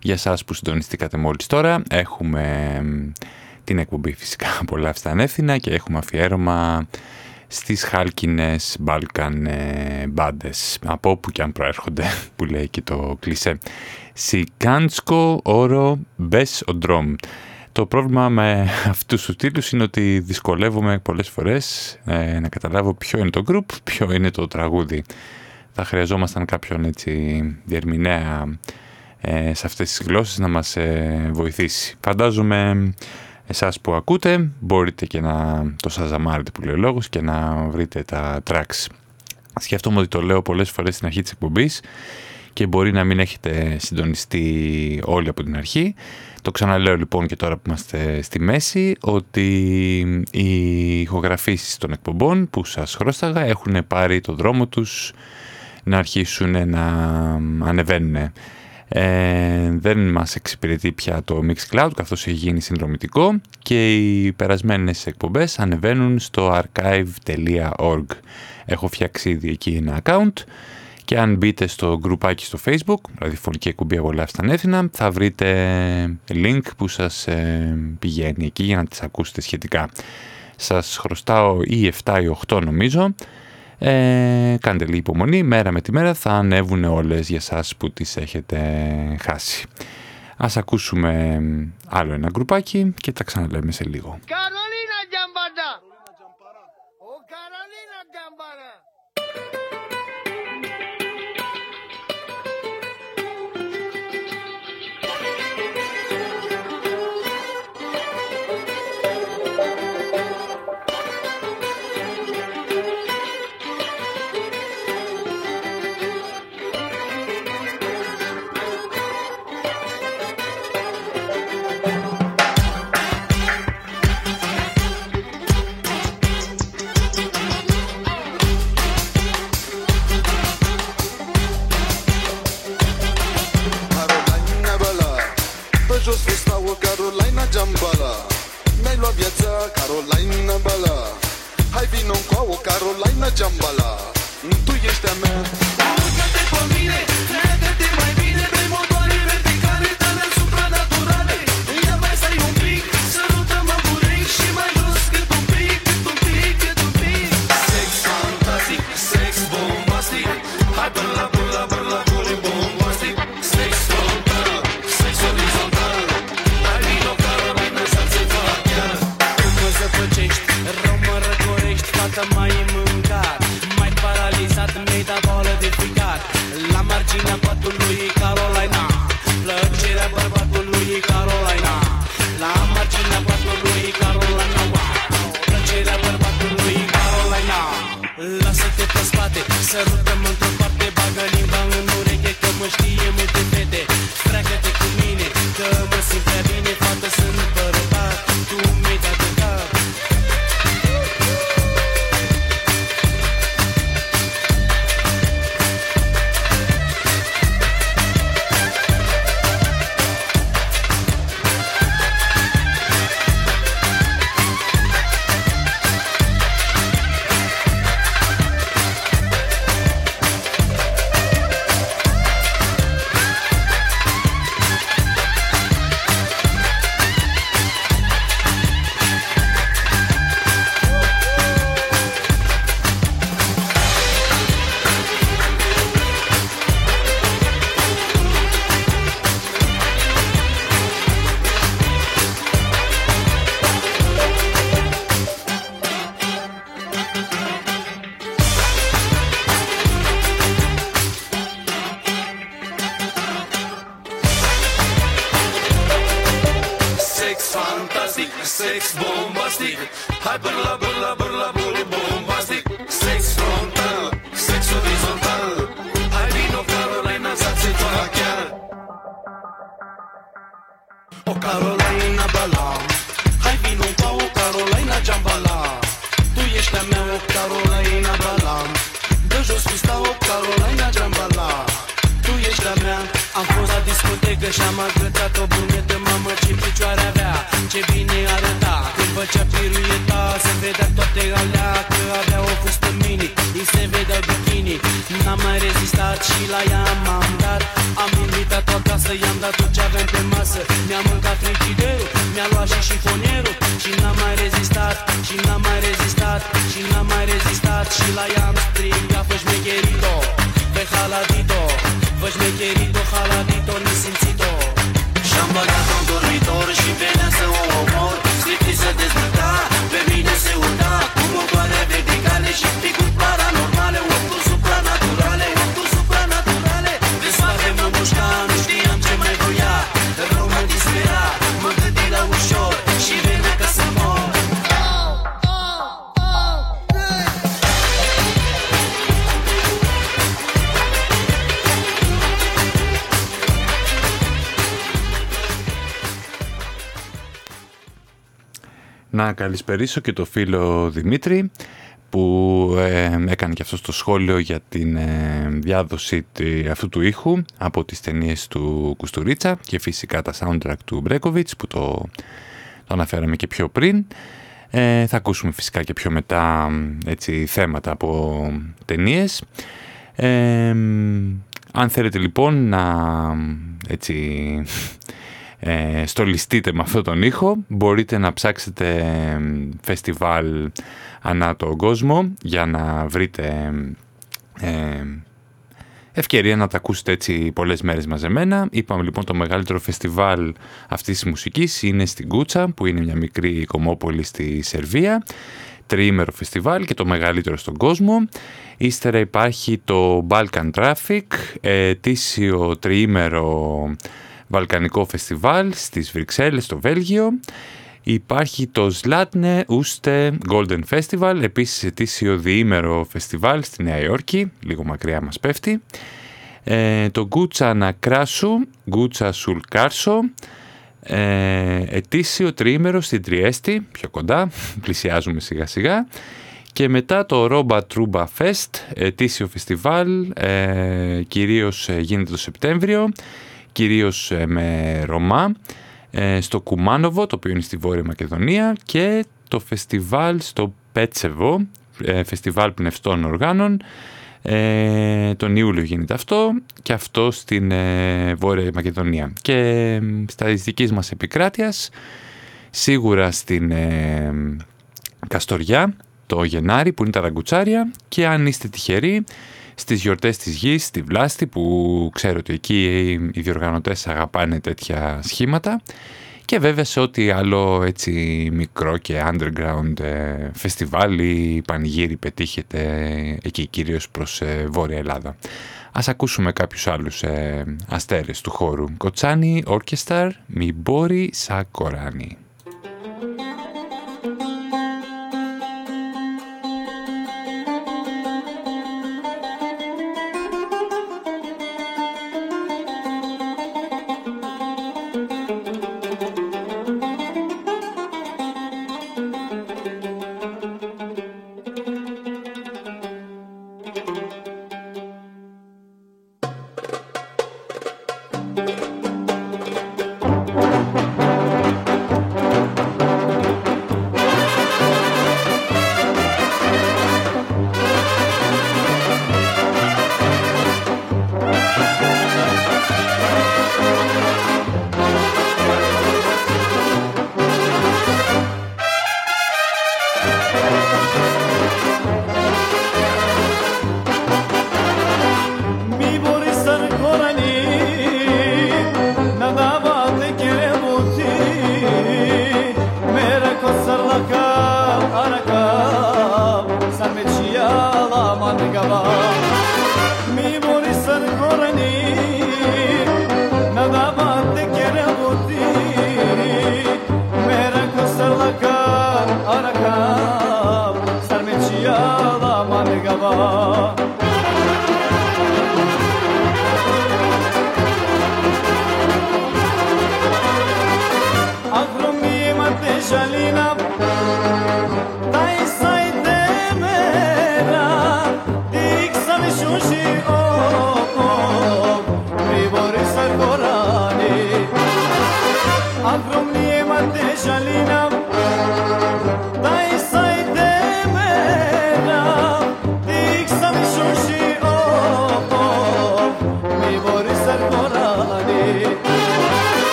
Για σας που συντονιστήκατε μόλις τώρα, έχουμε την εκπομπή φυσικά πολλά ανεύθυνα και έχουμε αφιέρωμα στις χάλκινες Balkan ε, μπάντες, από όπου και αν προέρχονται, που λέει και το κλισέ. Σικάνσκο όρο μπες οντρόμ. Το πρόβλημα με αυτούς τους τίτλους είναι ότι δυσκολεύομαι πολλές φορές ε, να καταλάβω ποιο είναι το group, ποιο είναι το τραγούδι. Θα χρειαζόμασταν κάποιον έτσι διερμηνέα ε, σε αυτές τις γλώσσες να μας ε, βοηθήσει. Φαντάζομαι εσάς που ακούτε μπορείτε και να το σαζαμάρετε που λέει ο λόγος και να βρείτε τα tracks. Σκέφτομαι ότι το λέω πολλές φορές στην αρχή της εκπομπής και μπορεί να μην έχετε συντονιστεί όλοι από την αρχή. Το ξαναλέω λοιπόν και τώρα που είμαστε στη μέση ότι οι ηχογραφήσεις των εκπομπών που σας χρώσταγα έχουν πάρει το δρόμο τους να αρχίσουν να ανεβαίνουν. Ε, δεν μας εξυπηρετεί πια το Mixcloud καθώς έχει γίνει συνδρομητικό και οι περασμένες εκπομπές ανεβαίνουν στο archive.org. Έχω φτιάξει ήδη εκεί ένα account και αν μπείτε στο γκρουπάκι στο facebook, ραδιοφωνική εκπομπή αγορά στα Νέθινα, θα βρείτε link που σας ε, πηγαίνει εκεί για να τις ακούσετε σχετικά. Σας χρωστάω ή 7 ή 8 νομίζω. Ε, κάντε λίγη υπομονή, μέρα με τη μέρα θα ανέβουν όλες για σας που τις έχετε χάσει. Ας ακούσουμε άλλο ένα γκρουπάκι και τα ξαναλέμε σε λίγο. Καρολίνα Τζαμπάντα! Ο Καρολίνα Τζαμπάντα! Jambala Mi-ai luat viața, Carolina Bala. Hai vino cu o Carolina Jambala. Tu ești a mea. Urcă-te pe mine, καλησπερίσω και το φίλο Δημήτρη που ε, έκανε και αυτό το σχόλιο για την ε, διάδοση τη- αυτού του ήχου από τις ταινίες του Κουστουρίτσα και φυσικά τα soundtrack του Μπρέκοβιτς που το, το αναφέραμε και πιο πριν. Ε, θα ακούσουμε φυσικά και πιο μετά έτσι, θέματα από ταινίες. Ε, αν θέλετε λοιπόν να έτσι, ε, στολιστείτε με αυτόν τον ήχο μπορείτε να ψάξετε ε, φεστιβάλ ανά τον κόσμο για να βρείτε ε, ευκαιρία να τα ακούσετε έτσι πολλές μέρες μαζεμένα. Είπαμε λοιπόν το μεγαλύτερο φεστιβάλ αυτής της μουσικής είναι στην Κούτσα που είναι μια μικρή κομμόπολη στη Σερβία τριήμερο φεστιβάλ και το μεγαλύτερο στον κόσμο. Ύστερα υπάρχει το Balkan Traffic, ετήσιο τριήμερο βαλκανικό φεστιβάλ στις Βρυξέλλες, στο Βέλγιο. Υπάρχει το Zlatne Uste Golden Festival, επίσης ετήσιο διήμερο φεστιβάλ στη Νέα Υόρκη, λίγο μακριά μας πέφτει. Ε, το Γκούτσα Νακράσου, Γκούτσα Σουλκάρσο, ε, ετήσιο τριήμερο στην Τριέστη, πιο κοντά, πλησιάζουμε σιγά σιγά. Και μετά το Ρόμπα Τρούμπα Fest, ετήσιο φεστιβάλ, ε, κυρίως ε, γίνεται το Σεπτέμβριο, κυρίως ε, με Ρωμά, ε, στο Κουμάνοβο, το οποίο είναι στη Βόρεια Μακεδονία, και το φεστιβάλ στο Πέτσεβο, ε, φεστιβάλ πνευστών οργάνων, ε, τον Ιούλιο γίνεται αυτό και αυτό στην ε, Βόρεια Μακεδονία. Και ε, στα της δικής μας επικράτειας, σίγουρα στην ε, Καστοριά, το Γενάρη που είναι τα ραγκουτσάρια και αν είστε τυχεροί στις γιορτές της γης, στη Βλάστη που ξέρω ότι εκεί οι διοργανωτές αγαπάνε τέτοια σχήματα και βέβαια σε ό,τι άλλο έτσι μικρό και underground ε, φεστιβάλ ή πανηγύρι πετύχετε εκεί κυρίως προς ε, Βόρεια Ελλάδα. Ας ακούσουμε κάποιους άλλους ε, αστέρες του χώρου. Κοτσάνι, Orchestra, μη μπορεί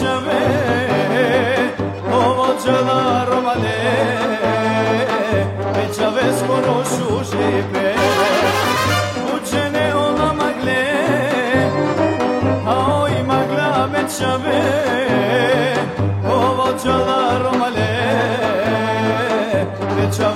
başımı Ovođelar vade Veća ve Učene ona magle A oj magla veća ve Ovođelar vade Veća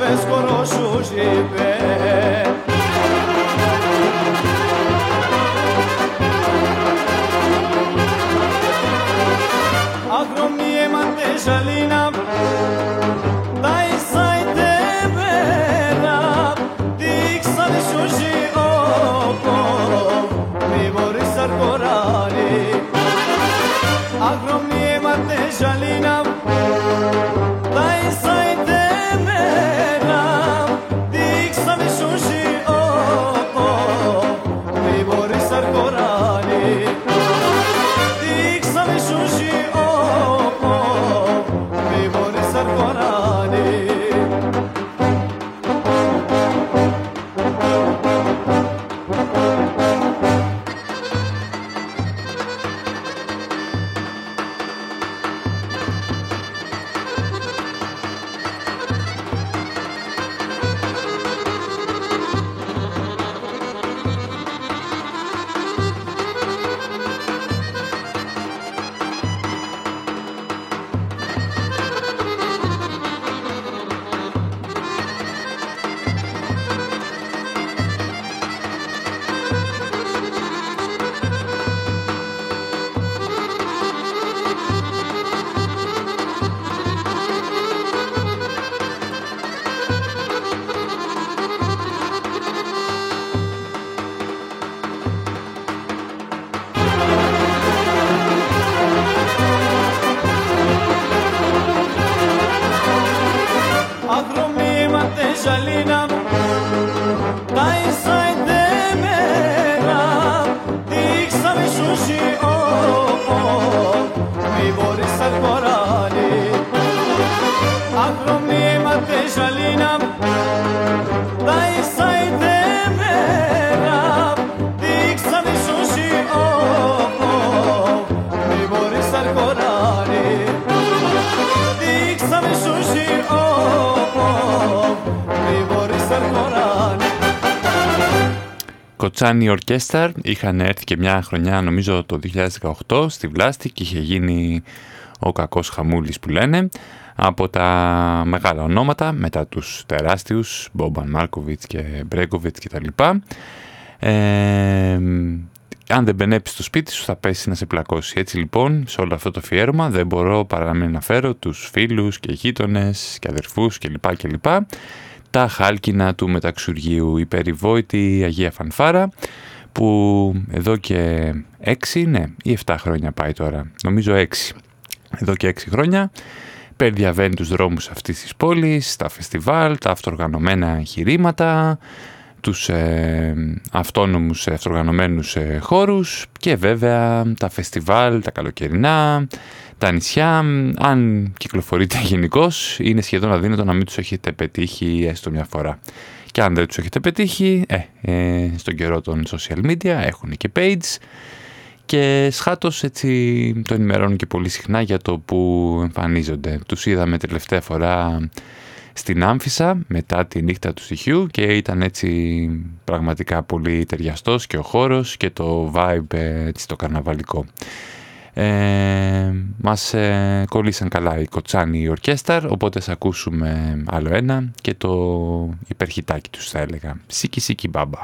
Τσάνι Ορκέσταρ είχαν έρθει και μια χρονιά νομίζω το 2018 στη Βλάστη και είχε γίνει ο κακός χαμούλης που λένε από τα μεγάλα ονόματα μετά τους τεράστιους Μπόμπαν Μάρκοβιτς και Μπρέγκοβιτς κτλ. Ε, αν δεν μπενέψει στο σπίτι σου θα πέσει να σε πλακώσει. Έτσι λοιπόν σε όλο αυτό το φιέρωμα δεν μπορώ παρά να μην αναφέρω τους φίλους και γείτονες και αδερφούς κλπ. κλπ τα χάλκινα του μεταξουργίου, η περιβόητη Αγία Φανφάρα, που εδώ και έξι, ναι, ή 7 χρόνια πάει τώρα, νομίζω έξι, εδώ και έξι χρόνια, περιδιαβαίνει τους δρόμους αυτής της πόλης, τα φεστιβάλ, τα αυτοργανωμένα εγχειρήματα, τους ε, αυτόνομους αυτοργανωμένους ε, χώρους και βέβαια τα φεστιβάλ, τα καλοκαιρινά, τα νησιά, αν κυκλοφορείτε γενικώς, είναι σχεδόν αδύνατο να μην τους έχετε πετύχει έστω μια φορά. Και αν δεν τους έχετε πετύχει, ε, ε, στον καιρό των social media έχουν και page και σχάτως έτσι το ενημερώνουν και πολύ συχνά για το που εμφανίζονται. Τους είδαμε τελευταία φορά στην Άμφισα μετά τη νύχτα του στοιχείου και ήταν έτσι πραγματικά πολύ ταιριαστός και ο χώρος και το vibe έτσι το καρναβαλικό. Ε, μας ε, κολλήσαν καλά οι Κοτσάνοι Ορκέσταρ, οπότε θα ακούσουμε άλλο ένα και το υπερχιτάκι τους θα έλεγα. Σίκι Σίκι Μπάμπα.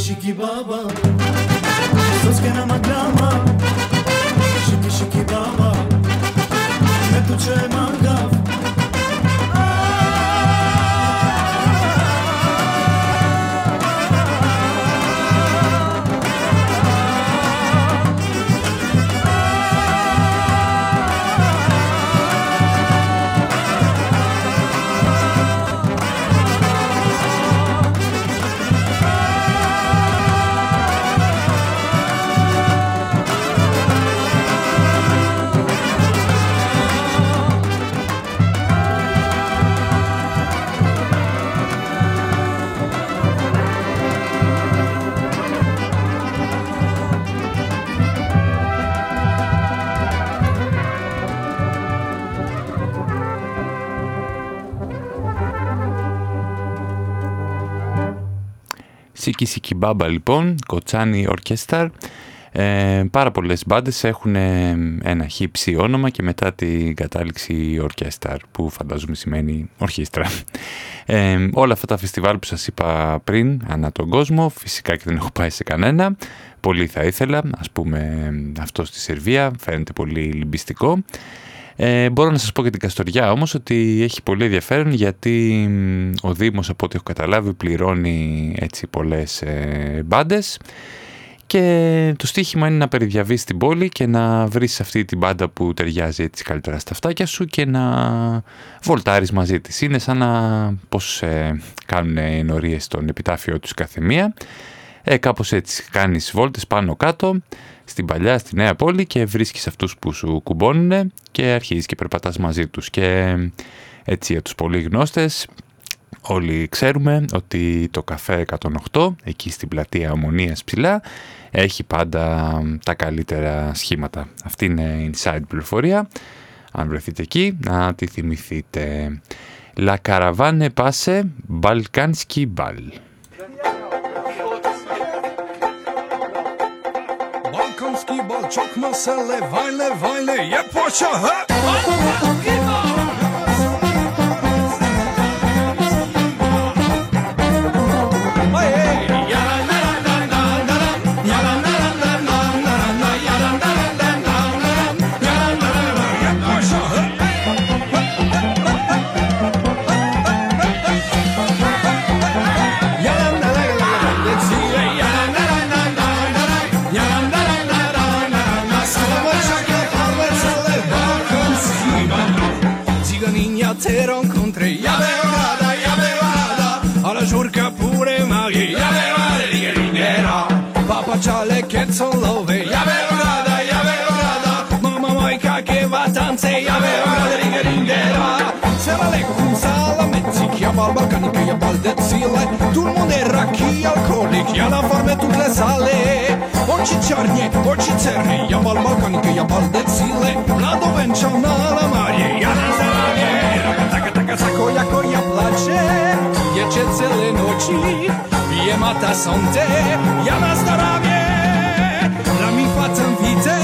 Shiki baba. Soske na maglama Shiki shiki baba. Me tu që mangav Σίκι Σίκι Μπάμπα λοιπόν, Κοτσάνι Ορκέσταρ. Ε, πάρα πολλές μπάντες έχουν ε, ένα χύψη όνομα και μετά την κατάληξη ορκέσταρ που φαντάζομαι σημαίνει ορχήστρα. Ε, όλα αυτά τα φεστιβάλ που σας είπα πριν ανά τον κόσμο, φυσικά και δεν έχω πάει σε κανένα. Πολύ θα ήθελα, ας πούμε αυτό στη Σερβία, φαίνεται πολύ λυμπιστικό. Ε, μπορώ να σας πω και την Καστοριά όμως ότι έχει πολύ ενδιαφέρον γιατί ο Δήμος από ό,τι έχω καταλάβει πληρώνει έτσι πολλές ε, μπάντες και το στίχημα είναι να περιδιαβείς την πόλη και να βρεις αυτή την μπάντα που ταιριάζει έτσι καλύτερα στα αυτάκια σου και να βολτάρεις μαζί της. Είναι σαν να πώς ε, κάνουν ενορίες στον επιτάφιο τους κάθε μία. Ε, κάπως έτσι κάνεις βόλτες πάνω κάτω στην παλιά, στη νέα πόλη και βρίσκεις αυτούς που σου κουμπώνουν και αρχίζεις και περπατάς μαζί τους. Και έτσι για τους πολύ γνώστες, όλοι ξέρουμε ότι το καφέ 108, εκεί στην πλατεία Ομονίας ψηλά, έχει πάντα τα καλύτερα σχήματα. Αυτή είναι inside πληροφορία. Αν βρεθείτε εκεί, να τη θυμηθείτε. La caravane passe Balkanski Bal. Çakma selle vayle vayle yap aşağı. Ay, ay, passeron contri Ja veo nada, ja veo nada Alla žurka pure magi Ja veo nada, nije ringera Papa čale kecon love. Ja veo nada, ja Mamma, nada Mama moj kake vatance Ja veo nada, nije ringera Selam alaikum, salam etzik Ja bal balkanike, ja bal decile Tout le. Monde est raki, alkolik Ja la forme toutes les salées Очі чорні, очі черні, я пал балканки, я пал деціле, надовенчав на ламарі, я на зараві, така така сако, яко я плаче, п'єче ціле ночі, п'є мата сонце, я на здоров'є, на мій пацан віце,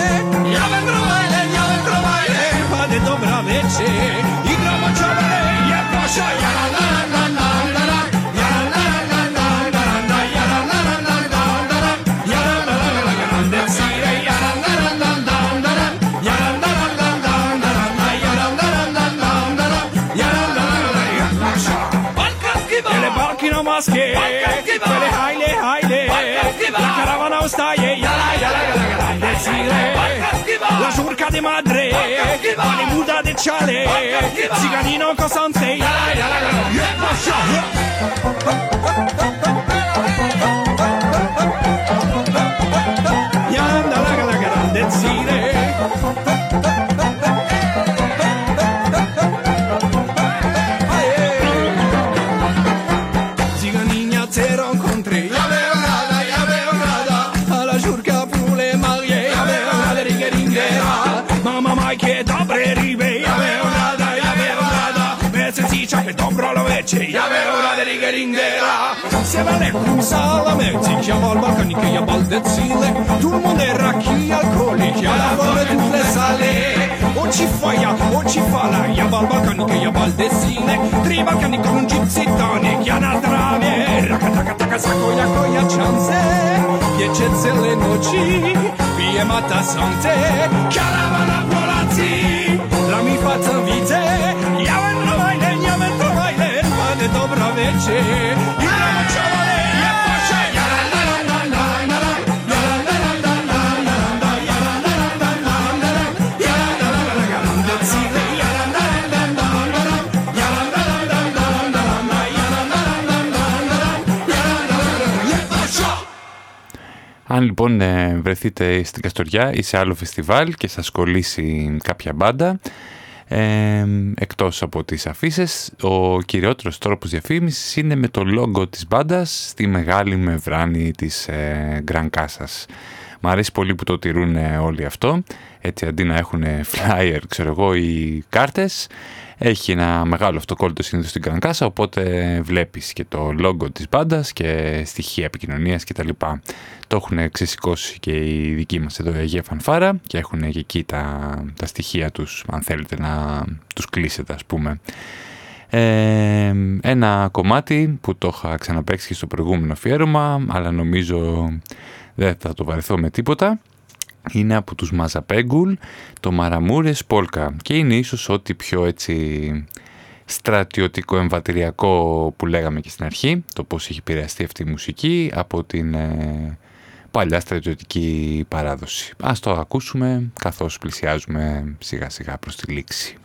я вендровайлен, я вендровайлен, паде добра вече, і грамо чорне, я прошу, я на на на. fiesta y ella la decide la surca di madre la muda di chale ciganino cosante y anda la grande decide merce Llave una de ringeringera Se vale kumsa la merce Chiama al balcanic ia baldețile Turmune rachii alcoolici Ia la vămăturile sale. Oci faia, oci fala Ia val balcanic ia baldesile Tri balcanic con un gipsitane Ia na travie Raca taca taca sacoia coia cianze. Piecețele noci Vie mata sante Caravana polații La mi față vite Αν λοιπόν ε, βρεθείτε στην Καστοριά ή σε άλλο φεστιβάλ και σας κολλήσει κάποια μπάντα, ε, εκτός από τις αφήσει, ο κυριότερος τρόπος διαφήμισης είναι με το λόγο της μπάντας στη μεγάλη μεβράνη της ε, Grand Casas. Μ' αρέσει πολύ που το τηρούν όλοι αυτό, έτσι αντί να έχουν flyer, ξέρω εγώ, ή κάρτες, έχει ένα μεγάλο αυτοκόλλητο συνήθως στην Grand Casa, οπότε βλέπεις και το logo της μπάντας και στοιχεία επικοινωνίας κτλ. Το έχουν ξεσηκώσει και οι δικοί μας εδώ η Αγία Φανφάρα και έχουν και εκεί τα, τα στοιχεία τους, αν θέλετε να τους κλείσετε ας πούμε. Ε, ένα κομμάτι που το είχα ξαναπαίξει και στο προηγούμενο αφιέρωμα, αλλά νομίζω δεν θα το βαρεθώ με τίποτα. Είναι από τους Μαζαπέγκουλ, το Μαραμούρες Πόλκα και είναι ίσως ό,τι πιο έτσι στρατιωτικό εμβατηριακό που λέγαμε και στην αρχή, το πώς έχει επηρεαστεί αυτή η μουσική από την ε, παλιά στρατιωτική παράδοση. Ας το ακούσουμε καθώς πλησιάζουμε σιγά σιγά προς τη λήξη.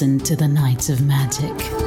Listen to the Knights of magic.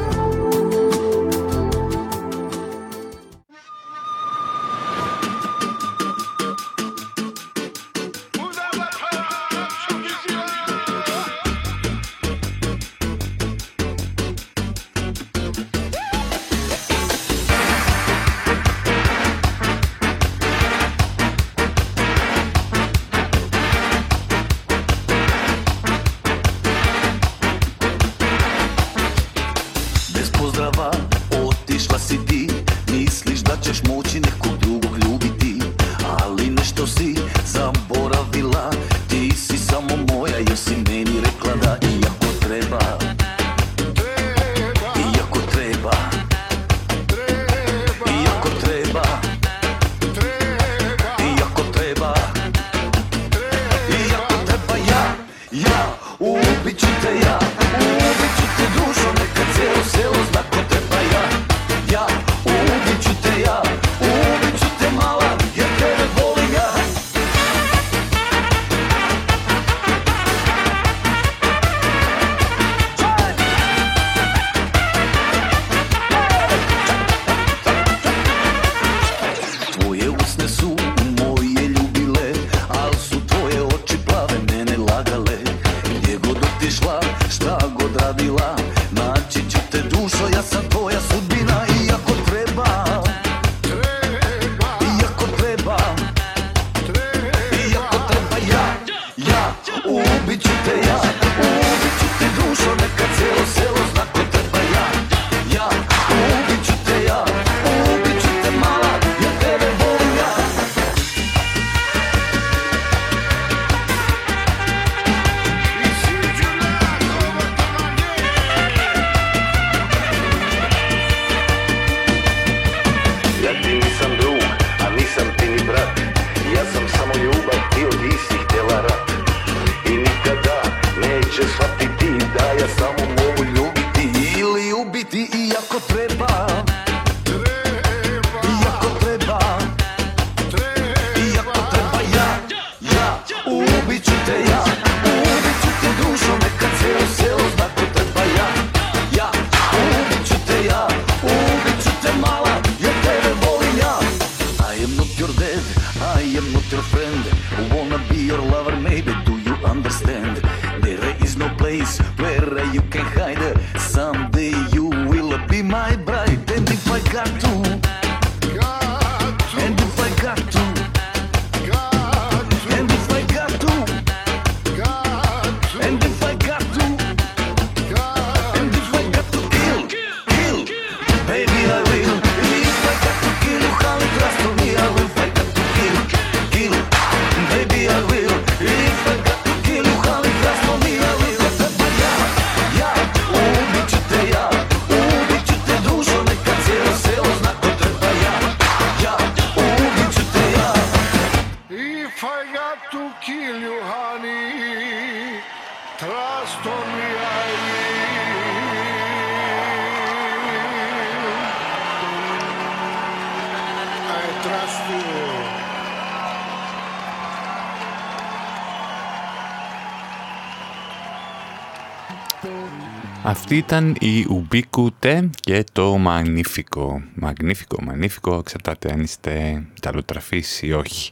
Αυτή ήταν η Ubiquite και το Magnifico. Magnifico, Magnifico, εξαρτάται αν είστε ταλοτραφείς ή όχι.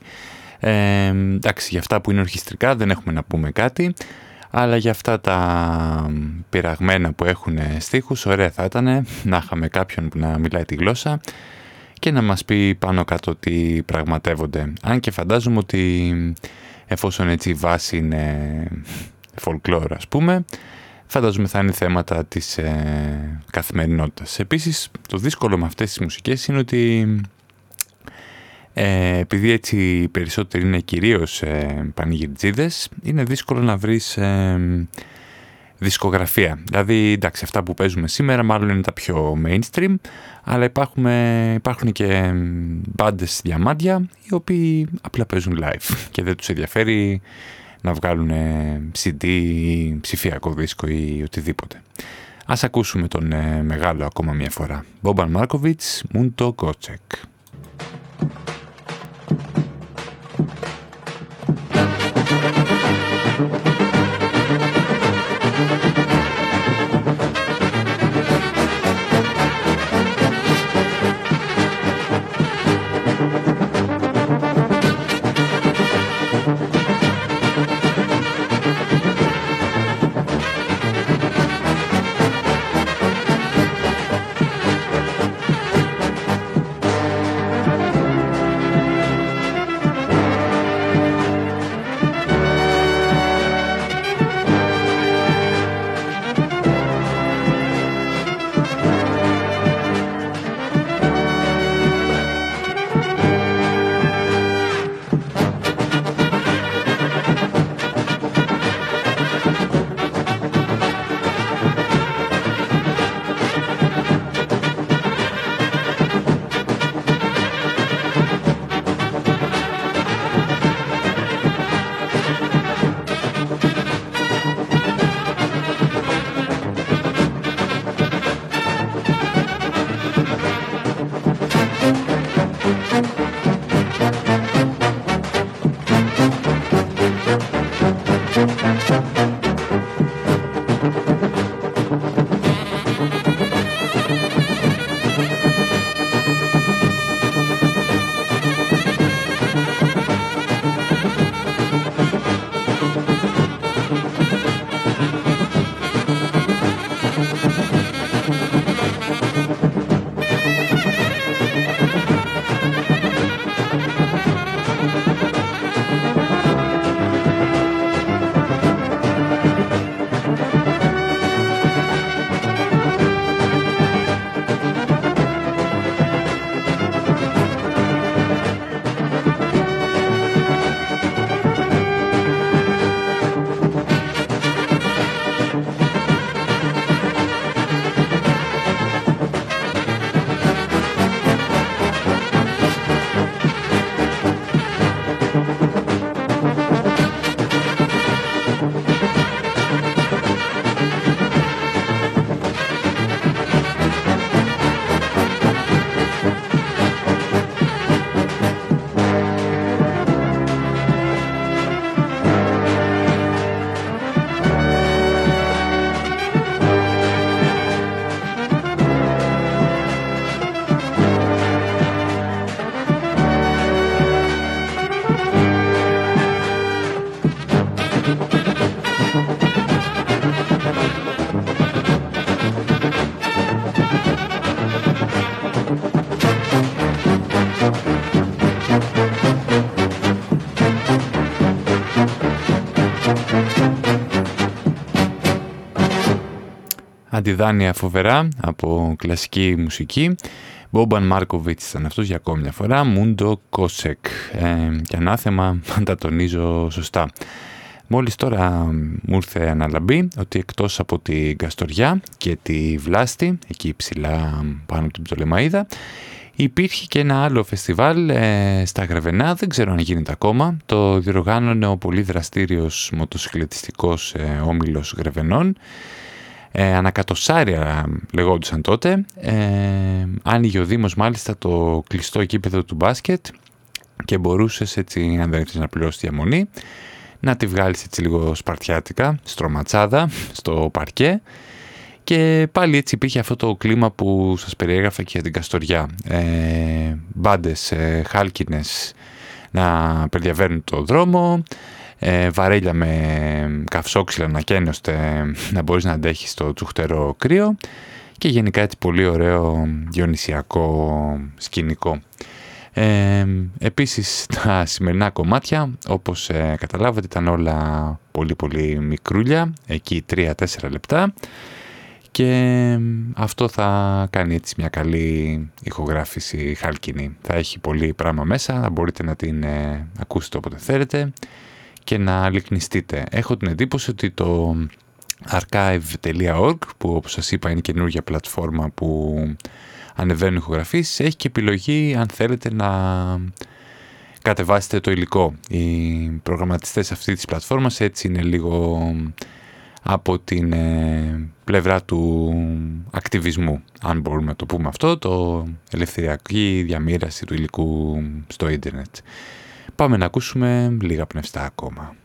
Ε, εντάξει, για αυτά που είναι ορχιστρικά δεν έχουμε να πούμε κάτι, αλλά για αυτά τα πειραγμένα που έχουν στίχους, ωραία θα ήταν να είχαμε κάποιον που να μιλάει τη γλώσσα και να μας πει πάνω κάτω τι πραγματεύονται. Αν και φαντάζομαι ότι εφόσον έτσι η βάση είναι folklore ας πούμε, φαντάζομαι θα είναι θέματα της ε, καθημερινότητας. Επίσης, το δύσκολο με αυτές τις μουσικές είναι ότι ε, επειδή έτσι οι περισσότεροι είναι κυρίως ε, πανηγυρτζίδες, είναι δύσκολο να βρεις ε, δισκογραφία. Δηλαδή, εντάξει, αυτά που παίζουμε σήμερα μάλλον είναι τα πιο mainstream, αλλά υπάρχουν, υπάρχουν και μπάντες διαμάντια οι οποίοι απλά παίζουν live και δεν τους ενδιαφέρει να βγάλουν CD ή ψηφιακό δίσκο ή οτιδήποτε. Ας ακούσουμε τον ε, μεγάλο ακόμα μια φορά. Μπόμπαν Μάρκοβιτς, Μούντο Κότσεκ. Αντιδάνεια φοβερά από κλασική μουσική. Μπόμπαν Μάρκοβιτς ήταν αυτός για ακόμη μια φορά, Μούντο Κόσεκ ε, και ανάθεμα αν τα τονίζω σωστά. Μόλις τώρα μου ήρθε αναλαμπή ότι εκτός από την Καστοριά και τη Βλάστη, εκεί ψηλά πάνω από την Πτολεμαίδα, υπήρχε και ένα άλλο φεστιβάλ ε, στα Γρεβενά, δεν ξέρω αν γίνεται ακόμα. Το διοργάνωνε ο πολύ δραστήριος μοτοσυκλετιστικός ε, όμιλος Γρεβενών. Ε, ανακατοσάρια λεγόντουσαν τότε. Ε, άνοιγε ο Δήμος μάλιστα το κλειστό κήπεδο του μπάσκετ και μπορούσες έτσι, αν δεν να πληρώσεις διαμονή, να τη βγάλεις έτσι λίγο σπαρτιάτικα, στρωματσάδα, στο παρκέ και πάλι έτσι υπήρχε αυτό το κλίμα που σας περιέγραφα και για την Καστοριά. Ε, μπάντες ε, χάλκινες να περιδιαβαίνουν το δρόμο, ε, βαρέλια με καυσόξυλα να καίνωστε να μπορείς να αντέχεις το τσουχτερό κρύο και γενικά έτσι πολύ ωραίο διονυσιακό σκηνικό. Ε, επίσης τα σημερινά κομμάτια όπως ε, καταλάβατε ήταν όλα πολύ πολύ μικρούλια εκεί 3-4 λεπτά και αυτό θα κάνει έτσι μια καλή ηχογράφηση χάλκινη. Θα έχει πολύ πράγμα μέσα, θα μπορείτε να την ε, ακούσετε όποτε θέλετε και να λυκνιστείτε. Έχω την εντύπωση ότι το archive.org που όπως σας είπα είναι καινούργια πλατφόρμα που ανεβαίνουν ηχογραφήσεις έχει και επιλογή αν θέλετε να κατεβάσετε το υλικό. Οι προγραμματιστές αυτή της πλατφόρμας έτσι είναι λίγο από την ε, πλευρά του ακτιβισμού, αν μπορούμε να το πούμε αυτό, το ελευθεριακή διαμήραση του υλικού στο ίντερνετ. Πάμε να ακούσουμε λίγα πνευστά ακόμα.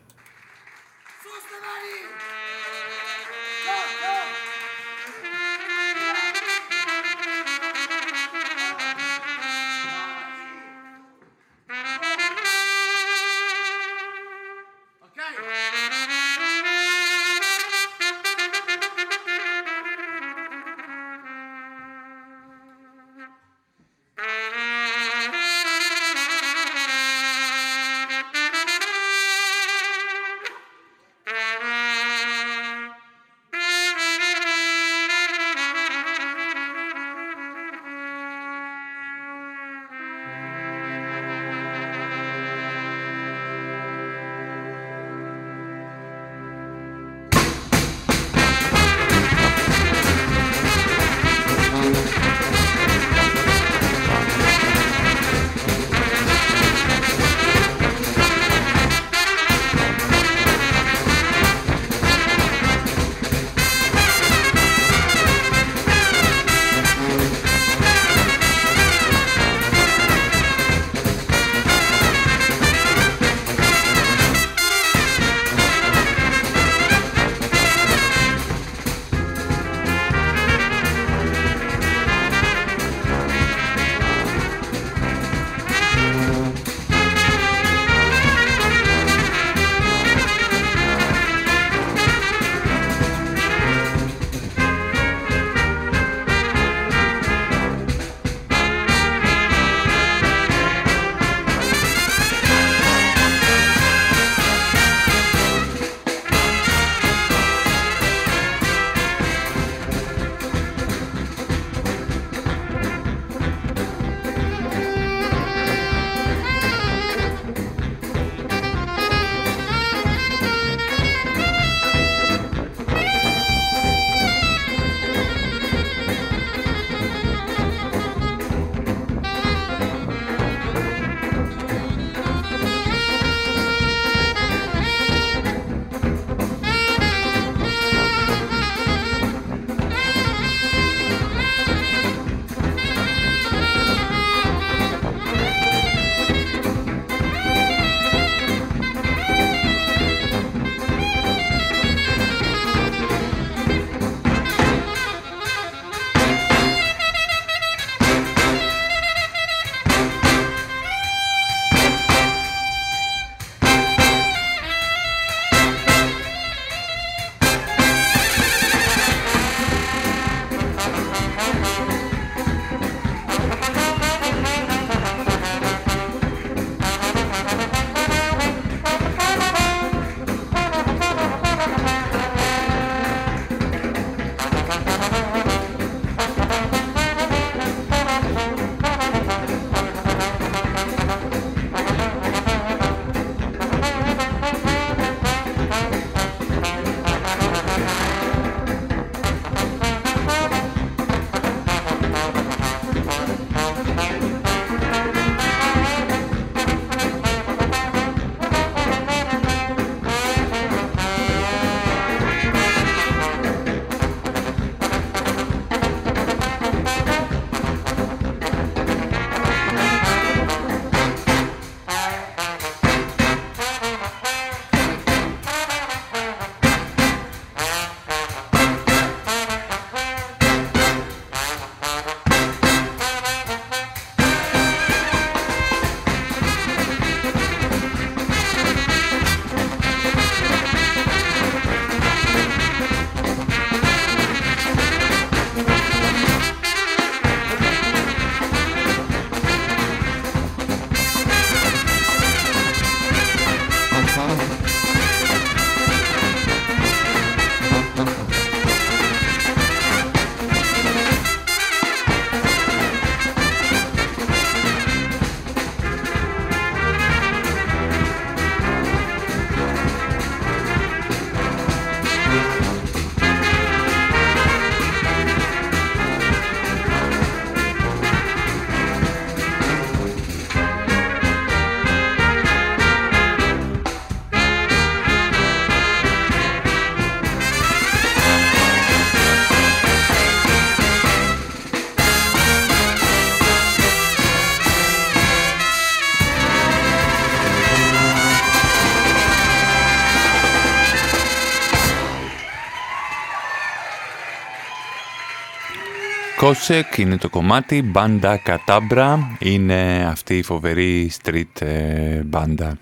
Κόσεκ είναι το κομμάτι, μπάντα Κατάμπρα είναι αυτή η φοβερή street ε, μπάντα.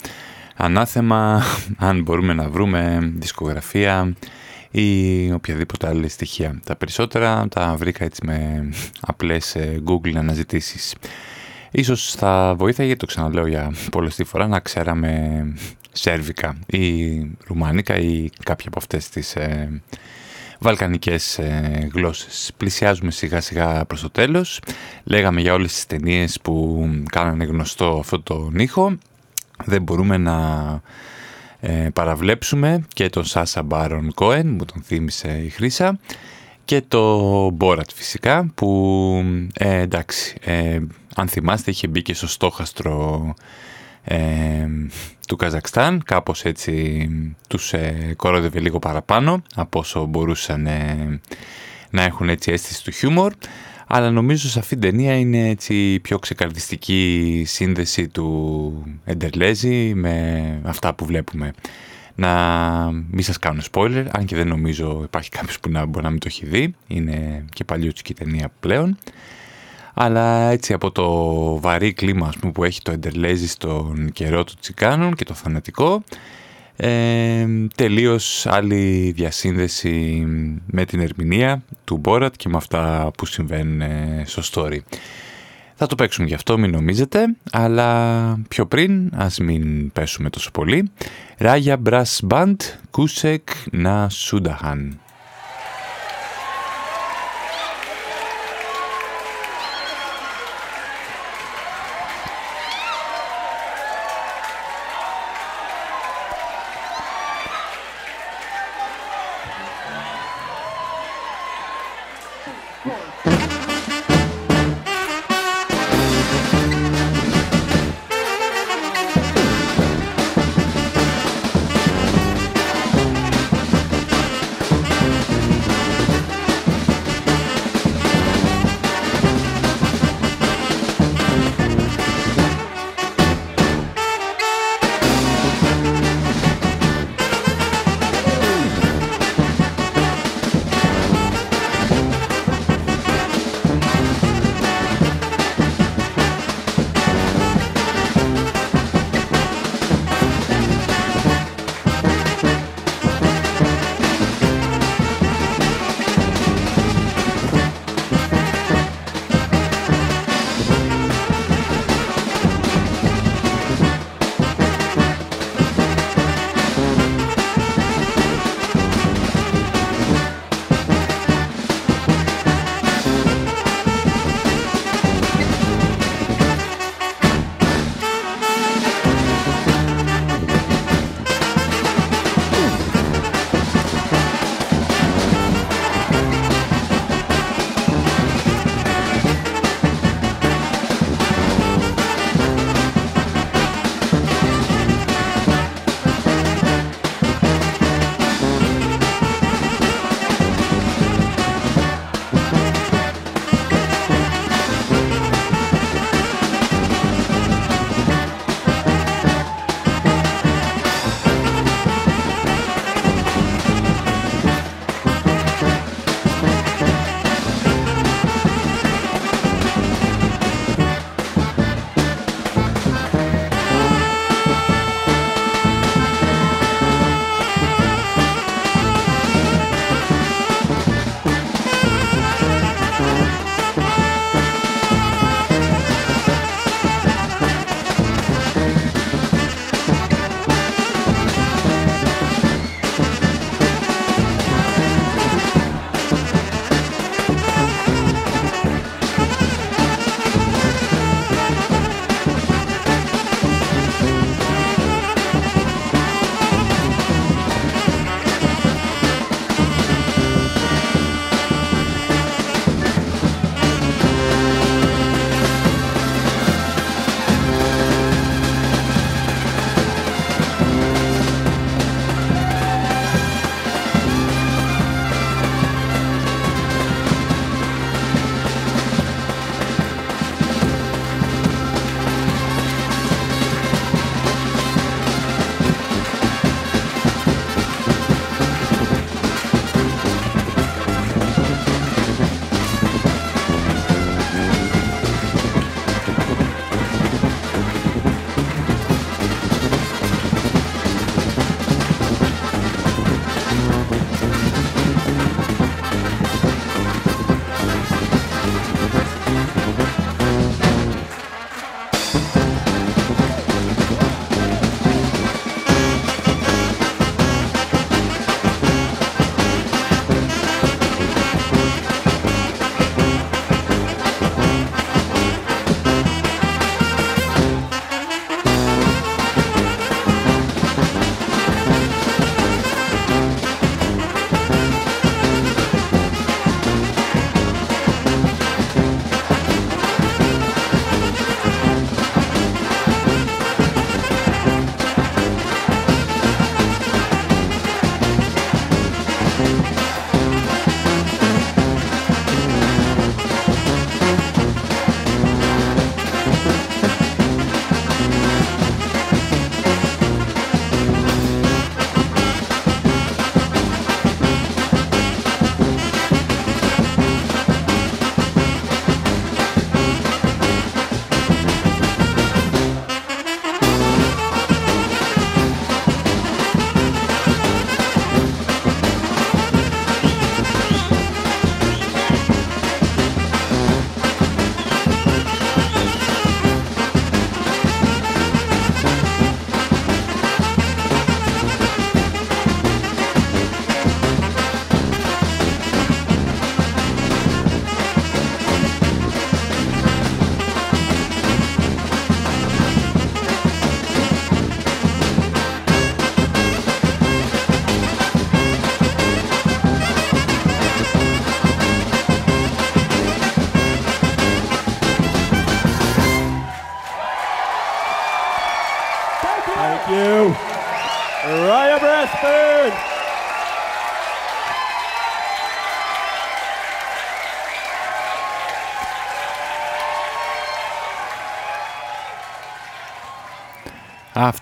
Ανάθεμα αν μπορούμε να βρούμε δισκογραφία ή οποιαδήποτε άλλη στοιχεία. Τα περισσότερα τα βρήκα έτσι με απλές ε, Google αναζητήσεις. Ίσως θα βοήθαγε, το ξαναλέω για πολλωστή φορά, να ξέραμε σέρβικα ή ρουμάνικα ή κάποια από αυτές τις ε, βαλκανικές ε, γλώσσες. Πλησιάζουμε σιγά σιγά προς το τέλος. Λέγαμε για όλες τις ταινίες που κάνανε γνωστό αυτό το ήχο. Δεν μπορούμε να ε, παραβλέψουμε και τον Σάσα Μπάρον Κόεν, που τον θύμισε η Χρύσα, και το Μπόρατ φυσικά, που ε, εντάξει, ε, αν θυμάστε είχε μπει και στο στόχαστρο ε, του Καζακστάν, κάπως έτσι τους ε, κορόδευε λίγο παραπάνω από όσο μπορούσαν ε, να έχουν έτσι αίσθηση του χιούμορ αλλά νομίζω σε αυτήν την ταινία είναι έτσι η πιο ξεκαρδιστική σύνδεση του Εντερλέζη με αυτά που βλέπουμε. Να μην σας κάνω spoiler, αν και δεν νομίζω υπάρχει κάποιος που να μπορεί να μην το έχει δει, είναι και παλιούτσικη ταινία πλέον. Αλλά έτσι από το βαρύ κλίμα πούμε, που έχει το Εντερλέζη στον καιρό του Τσικάνων και το θανατικό, ε, τελείως άλλη διασύνδεση με την ερμηνεία του Μπόρατ και με αυτά που συμβαίνουν ε, στο story. Θα το παίξουμε γι' αυτό, μην νομίζετε, αλλά πιο πριν, ας μην πέσουμε τόσο πολύ. Ράγια Brass Band, Κούσεκ να Σούνταχαν.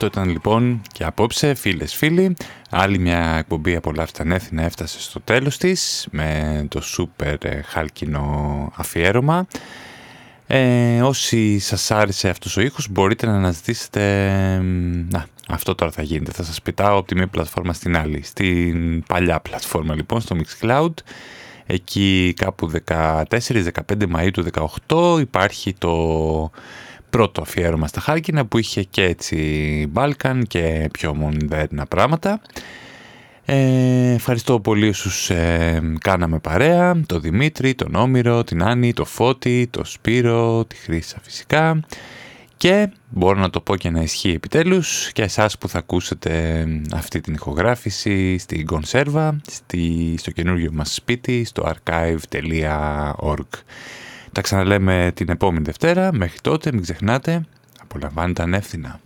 Αυτό ήταν λοιπόν και απόψε φίλες φίλοι. Άλλη μια εκπομπή απολαύστα ανέθινα έφτασε στο τέλος της με το σούπερ ε, χάλκινο αφιέρωμα. Ε, όσοι σας άρεσε αυτός ο ήχος μπορείτε να αναζητήσετε... Να, αυτό τώρα θα γίνεται. Θα σας πετάω από τη μία πλατφόρμα στην άλλη. Στην παλιά πλατφόρμα λοιπόν, στο Mixcloud. Εκεί κάπου 14-15 Μαΐου του 18 υπάρχει το πρώτο αφιέρωμα στα Χάλκινα που είχε και έτσι Μπάλκαν και πιο μονδέρνα πράγματα. Ε, ευχαριστώ πολύ όσους ε, κάναμε παρέα, το Δημήτρη, τον Όμηρο, την Άννη, το Φώτη, το Σπύρο, τη Χρύσα φυσικά και μπορώ να το πω και να ισχύει επιτέλους και εσάς που θα ακούσετε αυτή την ηχογράφηση στην κονσέρβα, στη, στο καινούργιο μας σπίτι, στο archive.org. Τα ξαναλέμε την επόμενη Δευτέρα. Μέχρι τότε μην ξεχνάτε, απολαμβάνετε ανεύθυνα.